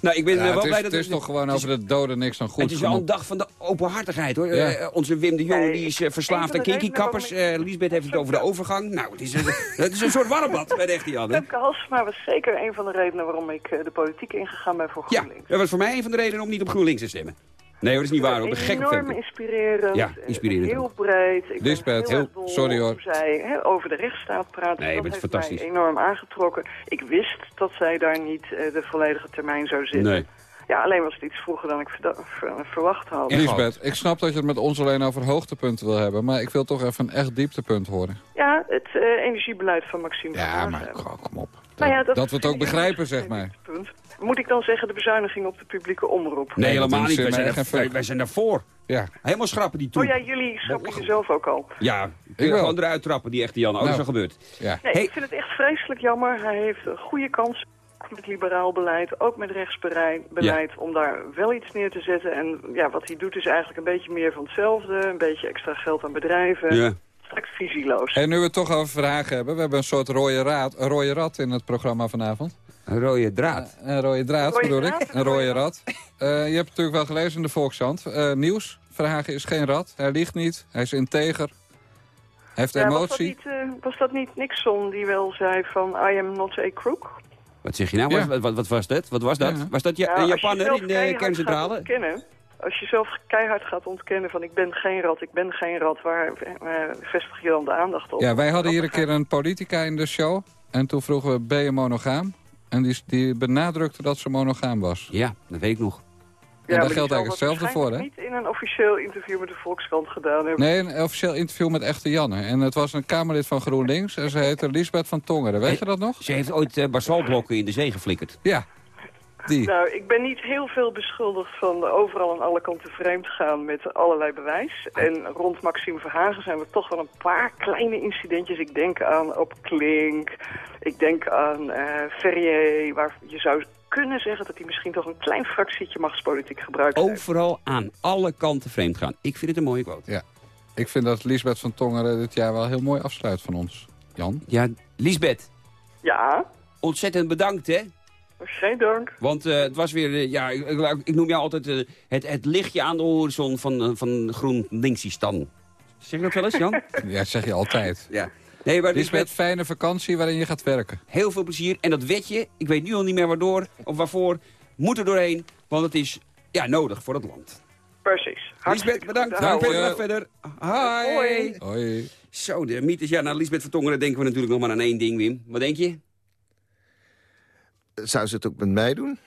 Nou, ik ben Ja, eh, wel het is, blij dat... het is toch gewoon over de doden niks dan goed. Het is wel een dag van de openhartigheid, hoor. Ja. Eh, onze Wim de Jong Nee, die is verslaafd aan kinky-kappers. Eh Lisbeth heeft het over de overgang. Nou, het is, een- het is een soort warmbad bij de echte Jan. Femke Halsema was zeker een van de redenen waarom ik eh, de politiek ingegaan ben voor Ja, GroenLinks. dat was voor mij een van de redenen om niet op GroenLinks te stemmen. Nee, hoor, dat is niet waar. hoor. Ik ben gek op Enorm inspirerend. Ja, inspirerend Heel breed. Ik Lisbeth, heel, sorry, hoor. Zij hè, over de rechtsstaat praat. Nee, dat het is heeft fantastisch. mij enorm aangetrokken. Ik wist dat zij daar niet eh, de volledige termijn zou zitten. Nee. Ja, alleen was het iets vroeger dan ik verwacht had. Lisbeth, ik snap dat je het met ons alleen over hoogtepunten wil hebben... maar ik wil toch even een echt dieptepunt horen. Ja, het eh, energiebeleid van Maxime Ja, maar kom op. Nou ja, dat we het ook begrijpen, zeg maar. Moet ik dan zeggen de bezuiniging op de publieke omroep? Nee, dat helemaal niet. Wij zijn, er, wij, zijn daarvoor. Ja, Helemaal schrappen die toe. Oh ja, jullie schrappen jezelf ook al. Ja, Ik wel. gewoon eruit trappen, die echte Jan. Oh, dat is Nou. al gebeurd. ja. Nee, Hey. ik vind het echt vreselijk jammer. Hij heeft een goede kans met liberaal beleid, ook met rechtsbeleid, beleid, om daar wel iets neer te zetten. En ja, wat hij doet is eigenlijk een beetje meer van hetzelfde. Een beetje extra geld aan bedrijven. Ja. Straks visieloos. En nu we het toch over vragen hebben... we hebben een soort rode, raad, een rode rat in het programma vanavond. Een rode draad. Een rode draad Rode bedoel draad? ik. Een rode rat. Eh, je hebt het natuurlijk wel gelezen in de Volkshand. Eh, nieuws. Verhagen is geen rat. Hij liegt niet. Hij is integer. Hij heeft Ja, was, dat emotie. niet, eh, was dat niet Nixon die wel zei van I am not a crook? Wat zeg je nou? Ja. Wat, wat, wat was dat? Wat was dat? Ja. Was dat ja, Ja, een als je Japanner zelf in de kerncentrale? Als je zelf keihard gaat ontkennen van ik ben geen rat, ik ben geen rat, waar eh, vestig je dan de aandacht op? Ja, wij hadden hier een keer een politica in de show. En toen vroegen we, ben je monogaam? En die, die benadrukte dat ze monogaam was. Ja, dat weet ik nog. En daar maar die geldt eigenlijk hetzelfde voor, hè? niet in een officieel interview met de Volkskrant gedaan hebben. Nee, een officieel interview met echte Janne. En het was een Kamerlid van GroenLinks. En ze heette Lisbeth van Tongeren. Weet je dat nog? Ze heeft ooit eh, basaltblokken in de zee geflikkerd. Ja, die. Nou, ik ben niet heel veel beschuldigd van overal aan alle kanten vreemd gaan met allerlei bewijs. En rond Maxime Verhagen zijn er toch wel een paar kleine incidentjes. Ik denk aan op Klink, ik denk aan eh Ferrier, waar je zou kunnen zeggen dat hij misschien toch een klein fractietje machtspolitiek gebruikt heeft. Overal aan alle kanten vreemd gaan. Ik vind het een mooie quote. Ja. Ik vind dat Lisbeth van Tongeren dit jaar wel heel mooi afsluit van ons. Jan? Ja, Lisbeth, Ja, ontzettend bedankt, hè? Geen dank. Want eh, het was weer, eh, ja, ik, ik- ik noem jou altijd eh, het, het lichtje aan de horizon van, van GroenLinksistan. Zeg je dat wel eens, Jan? Ja, zeg je altijd. ja. Nee, maar Lisbeth, Lisbeth, fijne vakantie waarin je gaat werken. heel veel plezier. En dat wetje, ik weet nu al niet meer waardoor of waarvoor, moet er doorheen. Want het is ja, nodig voor het land. Precies. Lisbeth, bedankt. je. je. verder. Hi. Hoi. Hoi. Zo, de mythes. Ja, nou, Lisbeth van Tongeren denken we natuurlijk nog maar aan één ding, Wim. Wat denk je? Zou ze het ook met mij doen?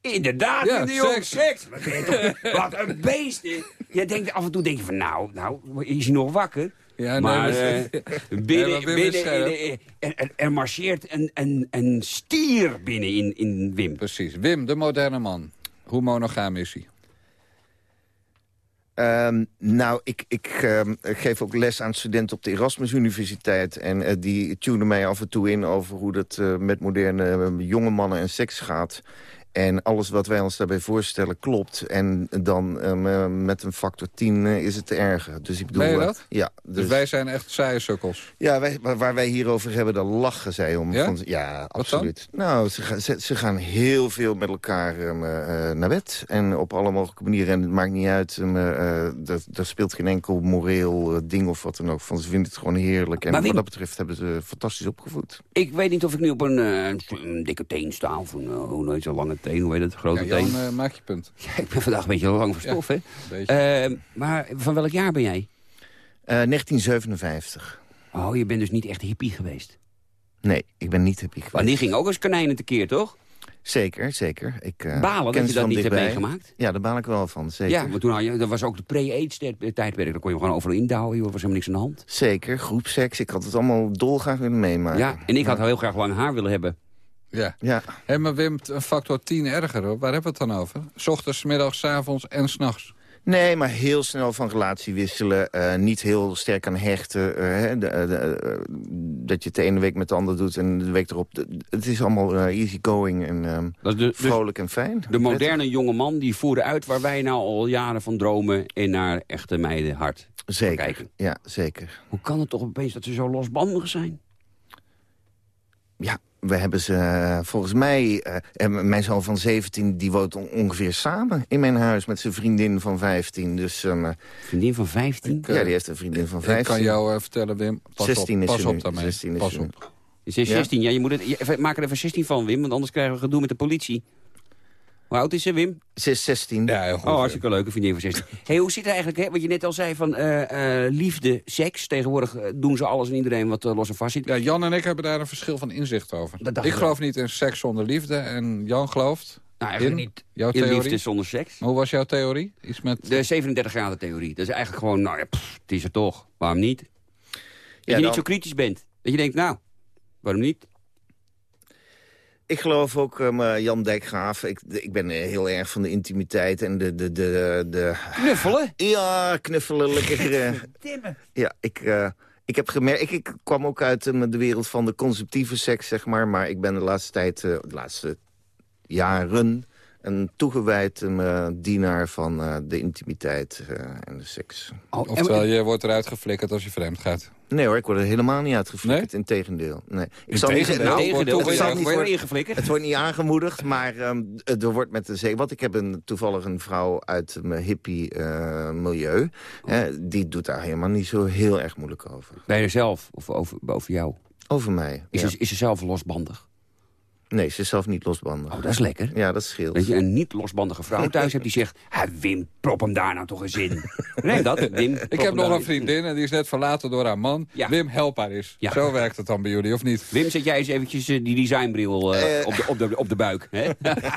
Inderdaad, Ja, de Jong, seks. seks. Wat een beest? Je denkt, af en toe denk je van, nou, nou, is hij nog wakker? Ja, nee, maar eh, binnen, binnen, er, er marcheert een, een, een stier binnen in, in Wim. Precies. Wim, de moderne man. Hoe monogaam is hij? Ehm, nou, ik, ik ehm, geef ook les aan studenten op de Erasmus Universiteit. En eh, die tunen mij af en toe in over hoe dat eh, met moderne eh, jonge mannen en seks gaat. En alles wat wij ons daarbij voorstellen klopt. En dan ehm, eh, met een factor 10 eh, is het te erger. Dus ik bedoel... Meen je dat? ja. Dus, wij zijn echt saaie sukkels. Ja, wij, waar, wij hierover hebben, daar lachen zij om. Ja? Van, ja, absoluut. Nou, ze, gaan- ze, ze gaan heel veel met elkaar ehm, eh, naar bed. En op alle mogelijke manieren. En het maakt niet uit. ehm, er speelt geen enkel moreel ding of wat dan ook. Van, ze vinden het gewoon heerlijk. En wat dat betreft hebben ze fantastisch opgevoed. Ik weet niet of ik nu op een, een dikke teen sta. Of een, hoe nooit zo'n lange teen, hoe heet het? Grote Ja, teen. Jan, eh, maak je punt. Ja, ik ben vandaag een beetje lang van stof, hè? beetje. Eh, maar van welk jaar ben jij? Eh, 1957. Oh, je bent dus niet echt hippie geweest. Nee, ik ben niet happy geweest. Want die ging ook als konijnen tekeer, toch? Zeker, zeker. Ik, eh, Balen ken dat je dat niet hebt meegemaakt? Ja, daar baal ik wel van, zeker. Ja, maar toen had je, dat was ook de pre-AIDS tijdperk. Daar kon je gewoon overal indouwen, joh. Er was helemaal niks aan de hand. Zeker, groepseks. Ik had het allemaal dolgraag willen meemaken. Ja, en ik had heel graag lang haar willen hebben. Ja. Ja. Hé, maar Wim, een factor 10 erger hoor. Waar hebben we het dan over? 's ochtends, middags, 's avonds en s'nachts. Nee, maar heel snel van relatie wisselen. eh, niet heel sterk aan hechten. eh, hè, de, de, eh, dat je het de ene week met de andere doet en de week erop. de- het is allemaal easy going en ehm, Dat is de, dus vrolijk en fijn. de moderne jonge man die voerde uit waar wij nou al jaren van dromen... en naar echte meiden hart Zeker, kijken. ja, zeker. Hoe kan het toch opeens dat ze zo losbandig zijn? Ja, we hebben ze eh, volgens mij... eh, mijn zoon van 17 die woont on- ongeveer samen in mijn huis... met zijn vriendin van 15. Dus, ehm, Vriendin van 15? ja, die heeft een vriendin van 15. Ik kan jou eh, vertellen, Wim, pas 16 op, is pas ze op daarmee. 16 is pas nu. op. Je zegt Ja? 16. Ja, je moet het, maak er even 16 van, Wim, want anders krijgen we gedoe met de politie. Hoe oud is ze, Wim? Ze is 16. Ja, heel goed. Oh, hartstikke leuk, een vriendin van 16. hey, hoe zit het eigenlijk, hè? wat je net al zei, van eh, eh, liefde, seks. Tegenwoordig eh, doen ze alles en iedereen wat los en vast zit. Ja, Jan en ik hebben daar een verschil van inzicht over. Dat dacht Ik geloof niet in seks zonder liefde en Jan gelooft Nou, eigenlijk in niet jouw in liefde zonder seks. Hoe was jouw theorie? Iets met... De 37 graden theorie. Dat is eigenlijk gewoon, nou ja, pff, het is er toch. Waarom niet? Dat Ja, je niet zo kritisch bent. Dat je denkt, nou, waarom niet? Ik geloof ook, eh, Jan Dijkgraaf, ik, ik ben eh, heel erg van de intimiteit en de... de, de, de Knuffelen? Ja, knuffelen, lekker... eh, ja, ik, eh, ik heb gemerkt... Ik, ik kwam ook uit de wereld van de conceptieve seks, zeg maar. Maar ik ben de laatste tijd, eh, de laatste jaren... een toegewijd eh, dienaar van eh, de intimiteit eh, en de seks. Oh, en- Oftewel, je wordt eruit geflikkerd als je vreemd gaat. Nee hoor, ik word er helemaal niet uitgeflikkerd. Integendeel. Nee. Ik zal niet zeggen- nou, het? Het wordt niet aangemoedigd, maar ehm, er wordt met de zee... Want ik heb een, toevallig een vrouw uit mijn hippie-milieu. die doet daar helemaal niet zo heel erg moeilijk over. Bij jezelf of over, over jou? Over mij. Is, ja. ze, is ze zelf losbandig? Nee, ze is zelf niet losbandig. Oh, dat is lekker. Ja, dat scheelt. Dat je een niet losbandige vrouw thuis hebt die zegt... "Ha, Wim, prop hem daar nou toch eens in. Nee, dat, Wim. Ik heb nog een in. vriendin en die is net verlaten door haar man. Ja. Wim, help haar eens. Ja. Zo werkt het dan bij jullie, of niet? Wim, zet jij eens eventjes eh, die designbril eh, Eh. op, de, op, de, op de buik. Hè?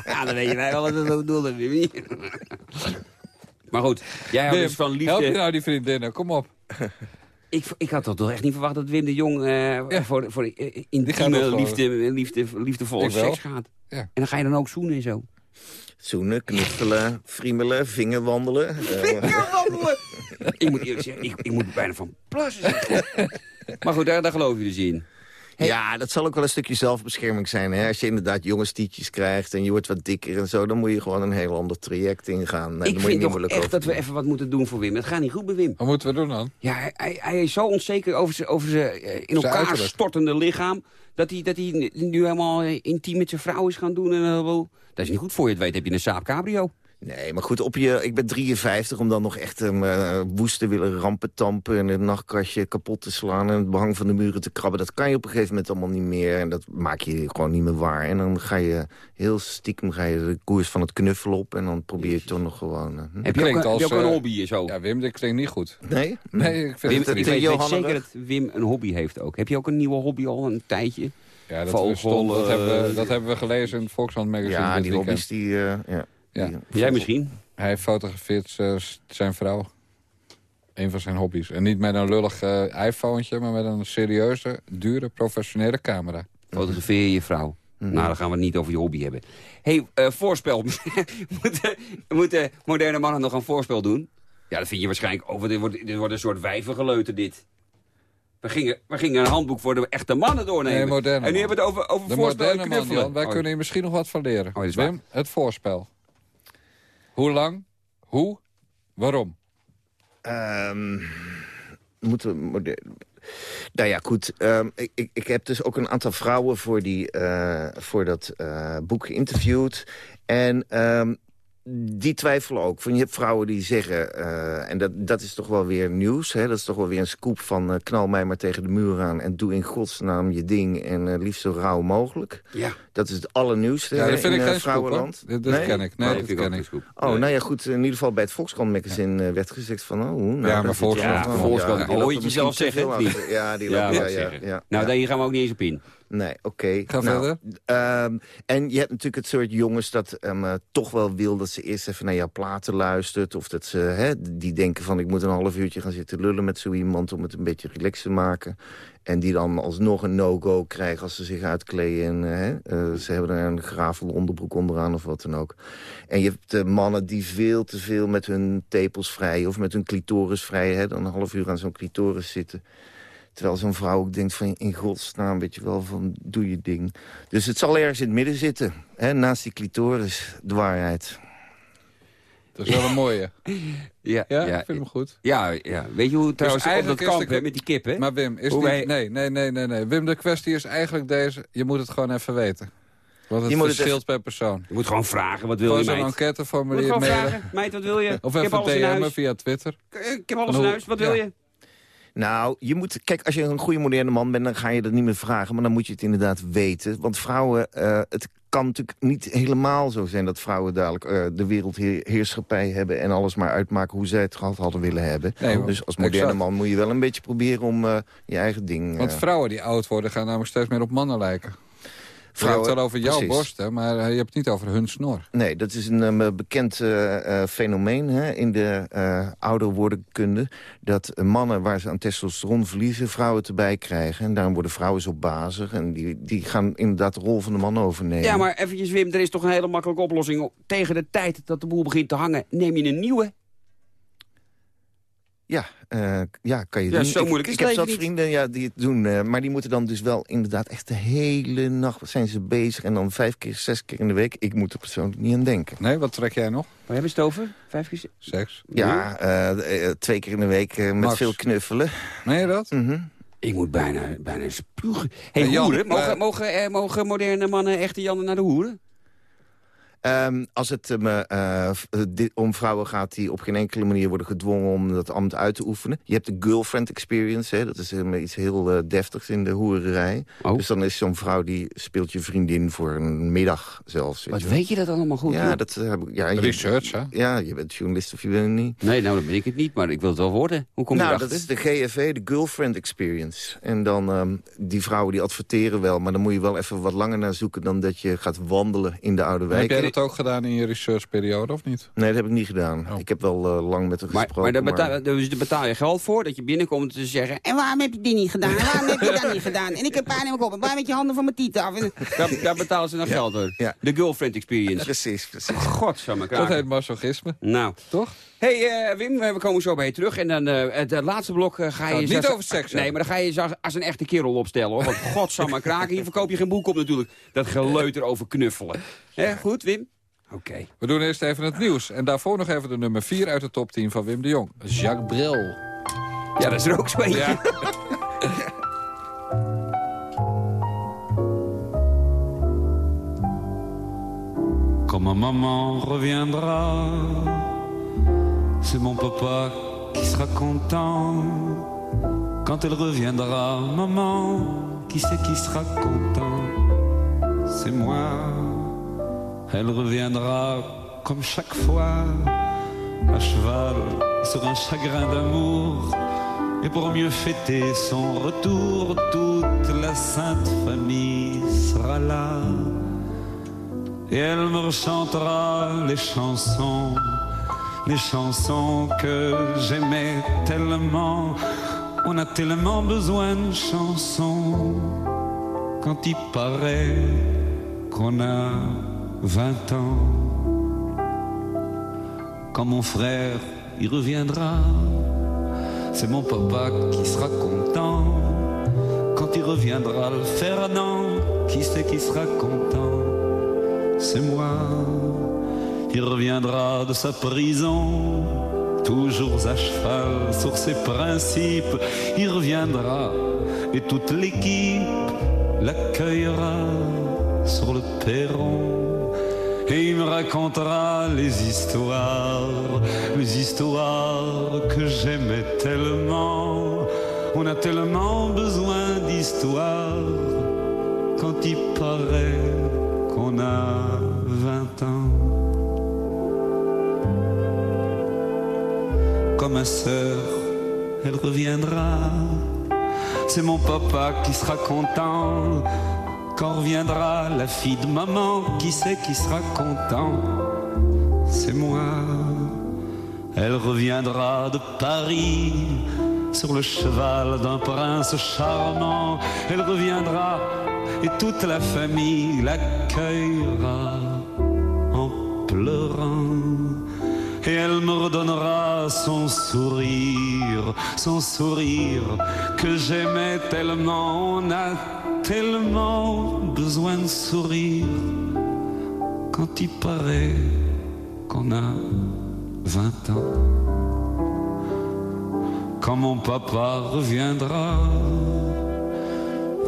ja, dan weet je wel wat we bedoelen, Wim. maar goed, jij houdt Wim, dus van help je liefde. nou die vriendinnen, kom op. Ik, ik had toch echt niet verwacht dat Wim de Jong eh, voor, voor eh, gaat intieme, wel liefde, liefde, liefdevolle seks gaat. Ja. En dan ga je dan ook zoenen en zo. Zoenen, knuffelen, friemelen, vingerwandelen. eh, ik moet eerlijk zeggen, ik, ik moet bijna van plassen. maar goed, daar, daar geloof je dus in. Ja, dat zal ook wel een stukje zelfbescherming zijn. Hè? Als je inderdaad jonge stietjes krijgt en je wordt wat dikker en zo... dan moet je gewoon een heel ander traject ingaan. En ik moet je vind niet moeilijk echt over dat we even wat moeten doen voor Wim. Het gaat niet goed bij Wim. Wat moeten we doen dan? Ja, hij, hij, is zo onzeker over zijn, over zijn eh, in elkaar uiterlijk. stortende lichaam... dat hij, dat hij nu helemaal eh, intiem met zijn vrouw is gaan doen. En, eh, dat is niet goed voor je het weet. Heb je een Saab Cabrio? Nee, maar goed, op je, ik ben 53 om dan nog echt um, uh, woest te willen rampen tampen... en het nachtkastje kapot te slaan en het behang van de muren te krabben. Dat kan je op een gegeven moment allemaal niet meer. En dat maak je gewoon niet meer waar. En dan ga je heel stiekem ga je de koers van het knuffel op... en dan probeer je toch nog gewoon... uh, hm? Heb je ook, Klinkt een- heb je als, ook een eh, hobby zo? Ja, Wim, dit klinkt niet goed. Nee? Nee, ik vind Wim, het ik niet. weet, zeker dat Wim een hobby heeft ook. Heb je ook een nieuwe hobby al een tijdje? Ja, dat, Vogel, stond, dat, eh, hebben we, dat hebben we gelezen in het Volkskrant magazine Ja, die weekend. hobby's die... uh, ja, Ja. Jij misschien? Hij fotografeert eh, zijn vrouw. Een van zijn hobby's. En niet met een lullig uh, iPhone, maar met een serieuze, dure, professionele camera. Fotografeer je je vrouw. Nou, dan gaan we het niet over je hobby hebben. hey, uh, voorspel. moeten, moeten moderne mannen nog een voorspel doen? Ja, dat vind je waarschijnlijk... Oh, dit, wordt, dit wordt een soort wijvengeleuter, dit. We gingen, we gingen een handboek voor de echte mannen doornemen. Nee, moderne en nu man. hebben we het over, over De voorspel moderne man. Jan. Wij Oh, kunnen hier misschien nog wat van leren. Oh. Wim, het voorspel. Hoe lang? Hoe? Waarom? Um, moeten we. Nou ja, goed. Um, ik, ik, ik heb dus ook een aantal vrouwen voor, die, uh, voor dat uh, boek geïnterviewd. En um, die twijfelen ook. Van je hebt vrouwen die zeggen, uh, en dat, dat is toch wel weer nieuws... Hè? dat is toch wel weer een scoop van uh, knal mij maar tegen de muur aan... en doe in godsnaam je ding en uh, liefst zo rauw mogelijk. Ja. Dat is het allernieuwste ja, dat vind in ik uh, geen vrouwenland. Scoop, dit nee? ken ik. Nee, Oh, vind ken ik. scoop. Oh, Nee. nou ja, goed. In ieder geval bij het Volkskrant magazine uh, werd gezegd van... Oh, nou, Ja, maar Volkskrant- Ja, van. Volkskrant, die hoor loopt je het zelf misschien te zeggen. Ja, die Ja, loopt, ja, ja, Nou, daar gaan we ook niet eens op in. Nee, oké. Ga Nou, verder. ehm, en je hebt natuurlijk het soort jongens dat um, uh, toch wel wil... dat ze eerst even naar jouw platen luistert. Of dat ze, hè, die denken van... ik moet een half uurtje gaan zitten lullen met zo iemand... om het een beetje relaxed te maken. En die dan alsnog een no-go krijgen als ze zich uitkleden. En, uh, hè, uh, ze hebben er een gravel onderbroek onderaan of wat dan ook. En je hebt uh, mannen die veel te veel met hun tepels vrij... of met hun clitoris vrij, hè, dan een half uur aan zo'n clitoris zitten... Terwijl zo'n vrouw ook denkt van in godsnaam, weet je wel, van doe je ding. Dus het zal ergens in het midden zitten, hè, naast die clitoris, de waarheid. Dat is wel een mooie. Ja, Ja, ja, ik vind hem goed. Ja, ja. weet je hoe trouwens op dat eigenlijk is kamp de- met die kip, hè? Maar Wim, is Hoe niet, wij- nee, nee, nee, nee, nee. Wim, de kwestie is eigenlijk deze. Je moet het gewoon even weten. Want het Je moet het per persoon. Je moet gewoon vragen, wat wil Gewoon je, zo'n meid? enquêteformulier Moet gewoon mailen. vragen, meid, wat wil je? Of even DM'en via Twitter. Ik heb alles in huis, wat wil ja. je? Nou, je moet, kijk, als je een goede moderne man bent, dan ga je dat niet meer vragen. Maar dan moet je het inderdaad weten. Want vrouwen, eh, het kan natuurlijk niet helemaal zo zijn dat vrouwen dadelijk eh, de wereldheerschappij hebben... en alles maar uitmaken hoe zij het gehad hadden willen hebben. Nee, dus als moderne exact. man moet je wel een beetje proberen om eh, je eigen ding... Want eh, vrouwen die oud worden gaan namelijk steeds meer op mannen lijken. Vrouwen, je hebt het wel over jouw precies. borsten, maar eh, je hebt het niet over hun snor. Nee, dat is een eh, bekend eh, eh, fenomeen hè, in de uh, ouderwordenkunde. Dat eh, mannen waar ze aan testosteron verliezen, vrouwen erbij krijgen. En daarom worden vrouwen zo bazig. En die, die gaan inderdaad de rol van de man overnemen. Ja, maar eventjes Wim, er is toch een hele makkelijke oplossing. Tegen de tijd dat de boel begint te hangen, neem je een nieuwe. Ja, eh, ja, kan je Ja, doen. zo ik, moeilijk is ik het heb niet. vrienden ja, die het doen. eh, maar die moeten dan dus wel inderdaad echt de hele nacht zijn ze bezig. En dan vijf keer, zes keer in de week. Ik moet er persoonlijk niet aan denken. Nee, wat trek jij nog? Waar hebben ze het over? Vijf keer... Seks. Ja, eh, twee keer in de week met Max. veel knuffelen. Meen je dat? Mhm. Ik moet bijna, bijna spugen. Hé, hey, Hey, Jan, hoeren, mogen, mogen, mogen moderne mannen echte Jannen naar de hoeren? Ehm, als het um, eh, eh, di- om vrouwen gaat die op geen enkele manier worden gedwongen om dat ambt uit te oefenen. Je hebt de girlfriend experience, hè? dat is um, iets heel eh, deftigs in de hoererij. Oh. Dus dan is zo'n vrouw die speelt je vriendin voor een middag zelfs. Wat je weet je dat allemaal goed? Ja, joh? dat eh, heb ik. Ja, je- Research, hè? Ja, je bent journalist of je bent het niet. Nee, nou dan ben ik het niet, maar ik wil het wel worden. Hoe kom je nou, erachter? dat is de GFV, de Girlfriend Experience. En dan, ehm, die vrouwen die adverteren wel, maar dan moet je wel even wat langer naar zoeken... dan dat je gaat wandelen in de oude Heb wijk. Dat ook gedaan in je researchperiode, of niet? Nee, dat heb ik niet gedaan. Oh. Ik heb wel eh, lang met Maar, gesproken. maar daar betaal, dus daar betaal je geld voor, dat je binnenkomt te zeggen... En waarom heb je die niet gedaan? En waarom heb je dat niet gedaan? En ik heb pijn in mijn kop. En waarom met je handen van mijn tieten af? Daar, daar betalen ze dan geld voor. ja. De girlfriend experience. Precies, precies. Godsamme Dat kraken. heet masochisme, Nou. toch? hey, eh, Wim, we komen zo bij je terug. En dan eh, het laatste blok ga je... het zo- niet over seks Nee, maar dan ga je zo als een echte kerel opstellen, hoor. Want godsamme kraken, hier verkoop je geen boek op natuurlijk. Dat geleuter over knuffelen. Hè, goed, Wim? Oké. We doen eerst even het nieuws. En daarvoor nog even de nummer 4 uit de top 10 van Wim de Jong. Jacques Brel. Ja, dat is er ook zo. Ja. Quand ma maman reviendra, c'est mon papa qui sera content. Quand elle reviendra, maman, qui c'est qui sera content C'est moi. Elle reviendra comme chaque fois, à cheval sur un chagrin d'amour. Et pour mieux fêter son retour, toute la sainte famille sera là. Et elle me rechantera les chansons, les chansons que j'aimais tellement. On a tellement besoin de chansons quand il paraît qu'on a 20 ans. Quand mon frère y reviendra, c'est mon papa qui sera content. Quand il reviendra le Fernand, qui c'est qui sera content? C'est moi. Il reviendra de sa prison, toujours à cheval sur ses principes. Il reviendra et toute l'équipe l'accueillera sur le perron. Et il me racontera les histoires, les histoires que j'aimais tellement. On a tellement besoin d'histoires quand il paraît qu'on a 20 ans. Comme ma sœur, elle reviendra. C'est mon papa qui sera content. Quand reviendra la fille de maman, qui c'est qui sera content? C'est moi. Elle reviendra de Paris sur le cheval d'un prince charmant. Elle reviendra et toute la famille l'accueillera en pleurant. Et elle me redonnera son sourire, son sourire que j'aimais tellement. Tellement besoin de sourire quand il paraît qu'on a vingt ans. Quand mon papa reviendra,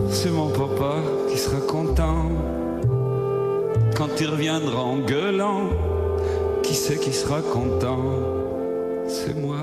c'est mon papa qui sera content. Quand il reviendra en gueulant, qui c'est qui sera content? C'est moi.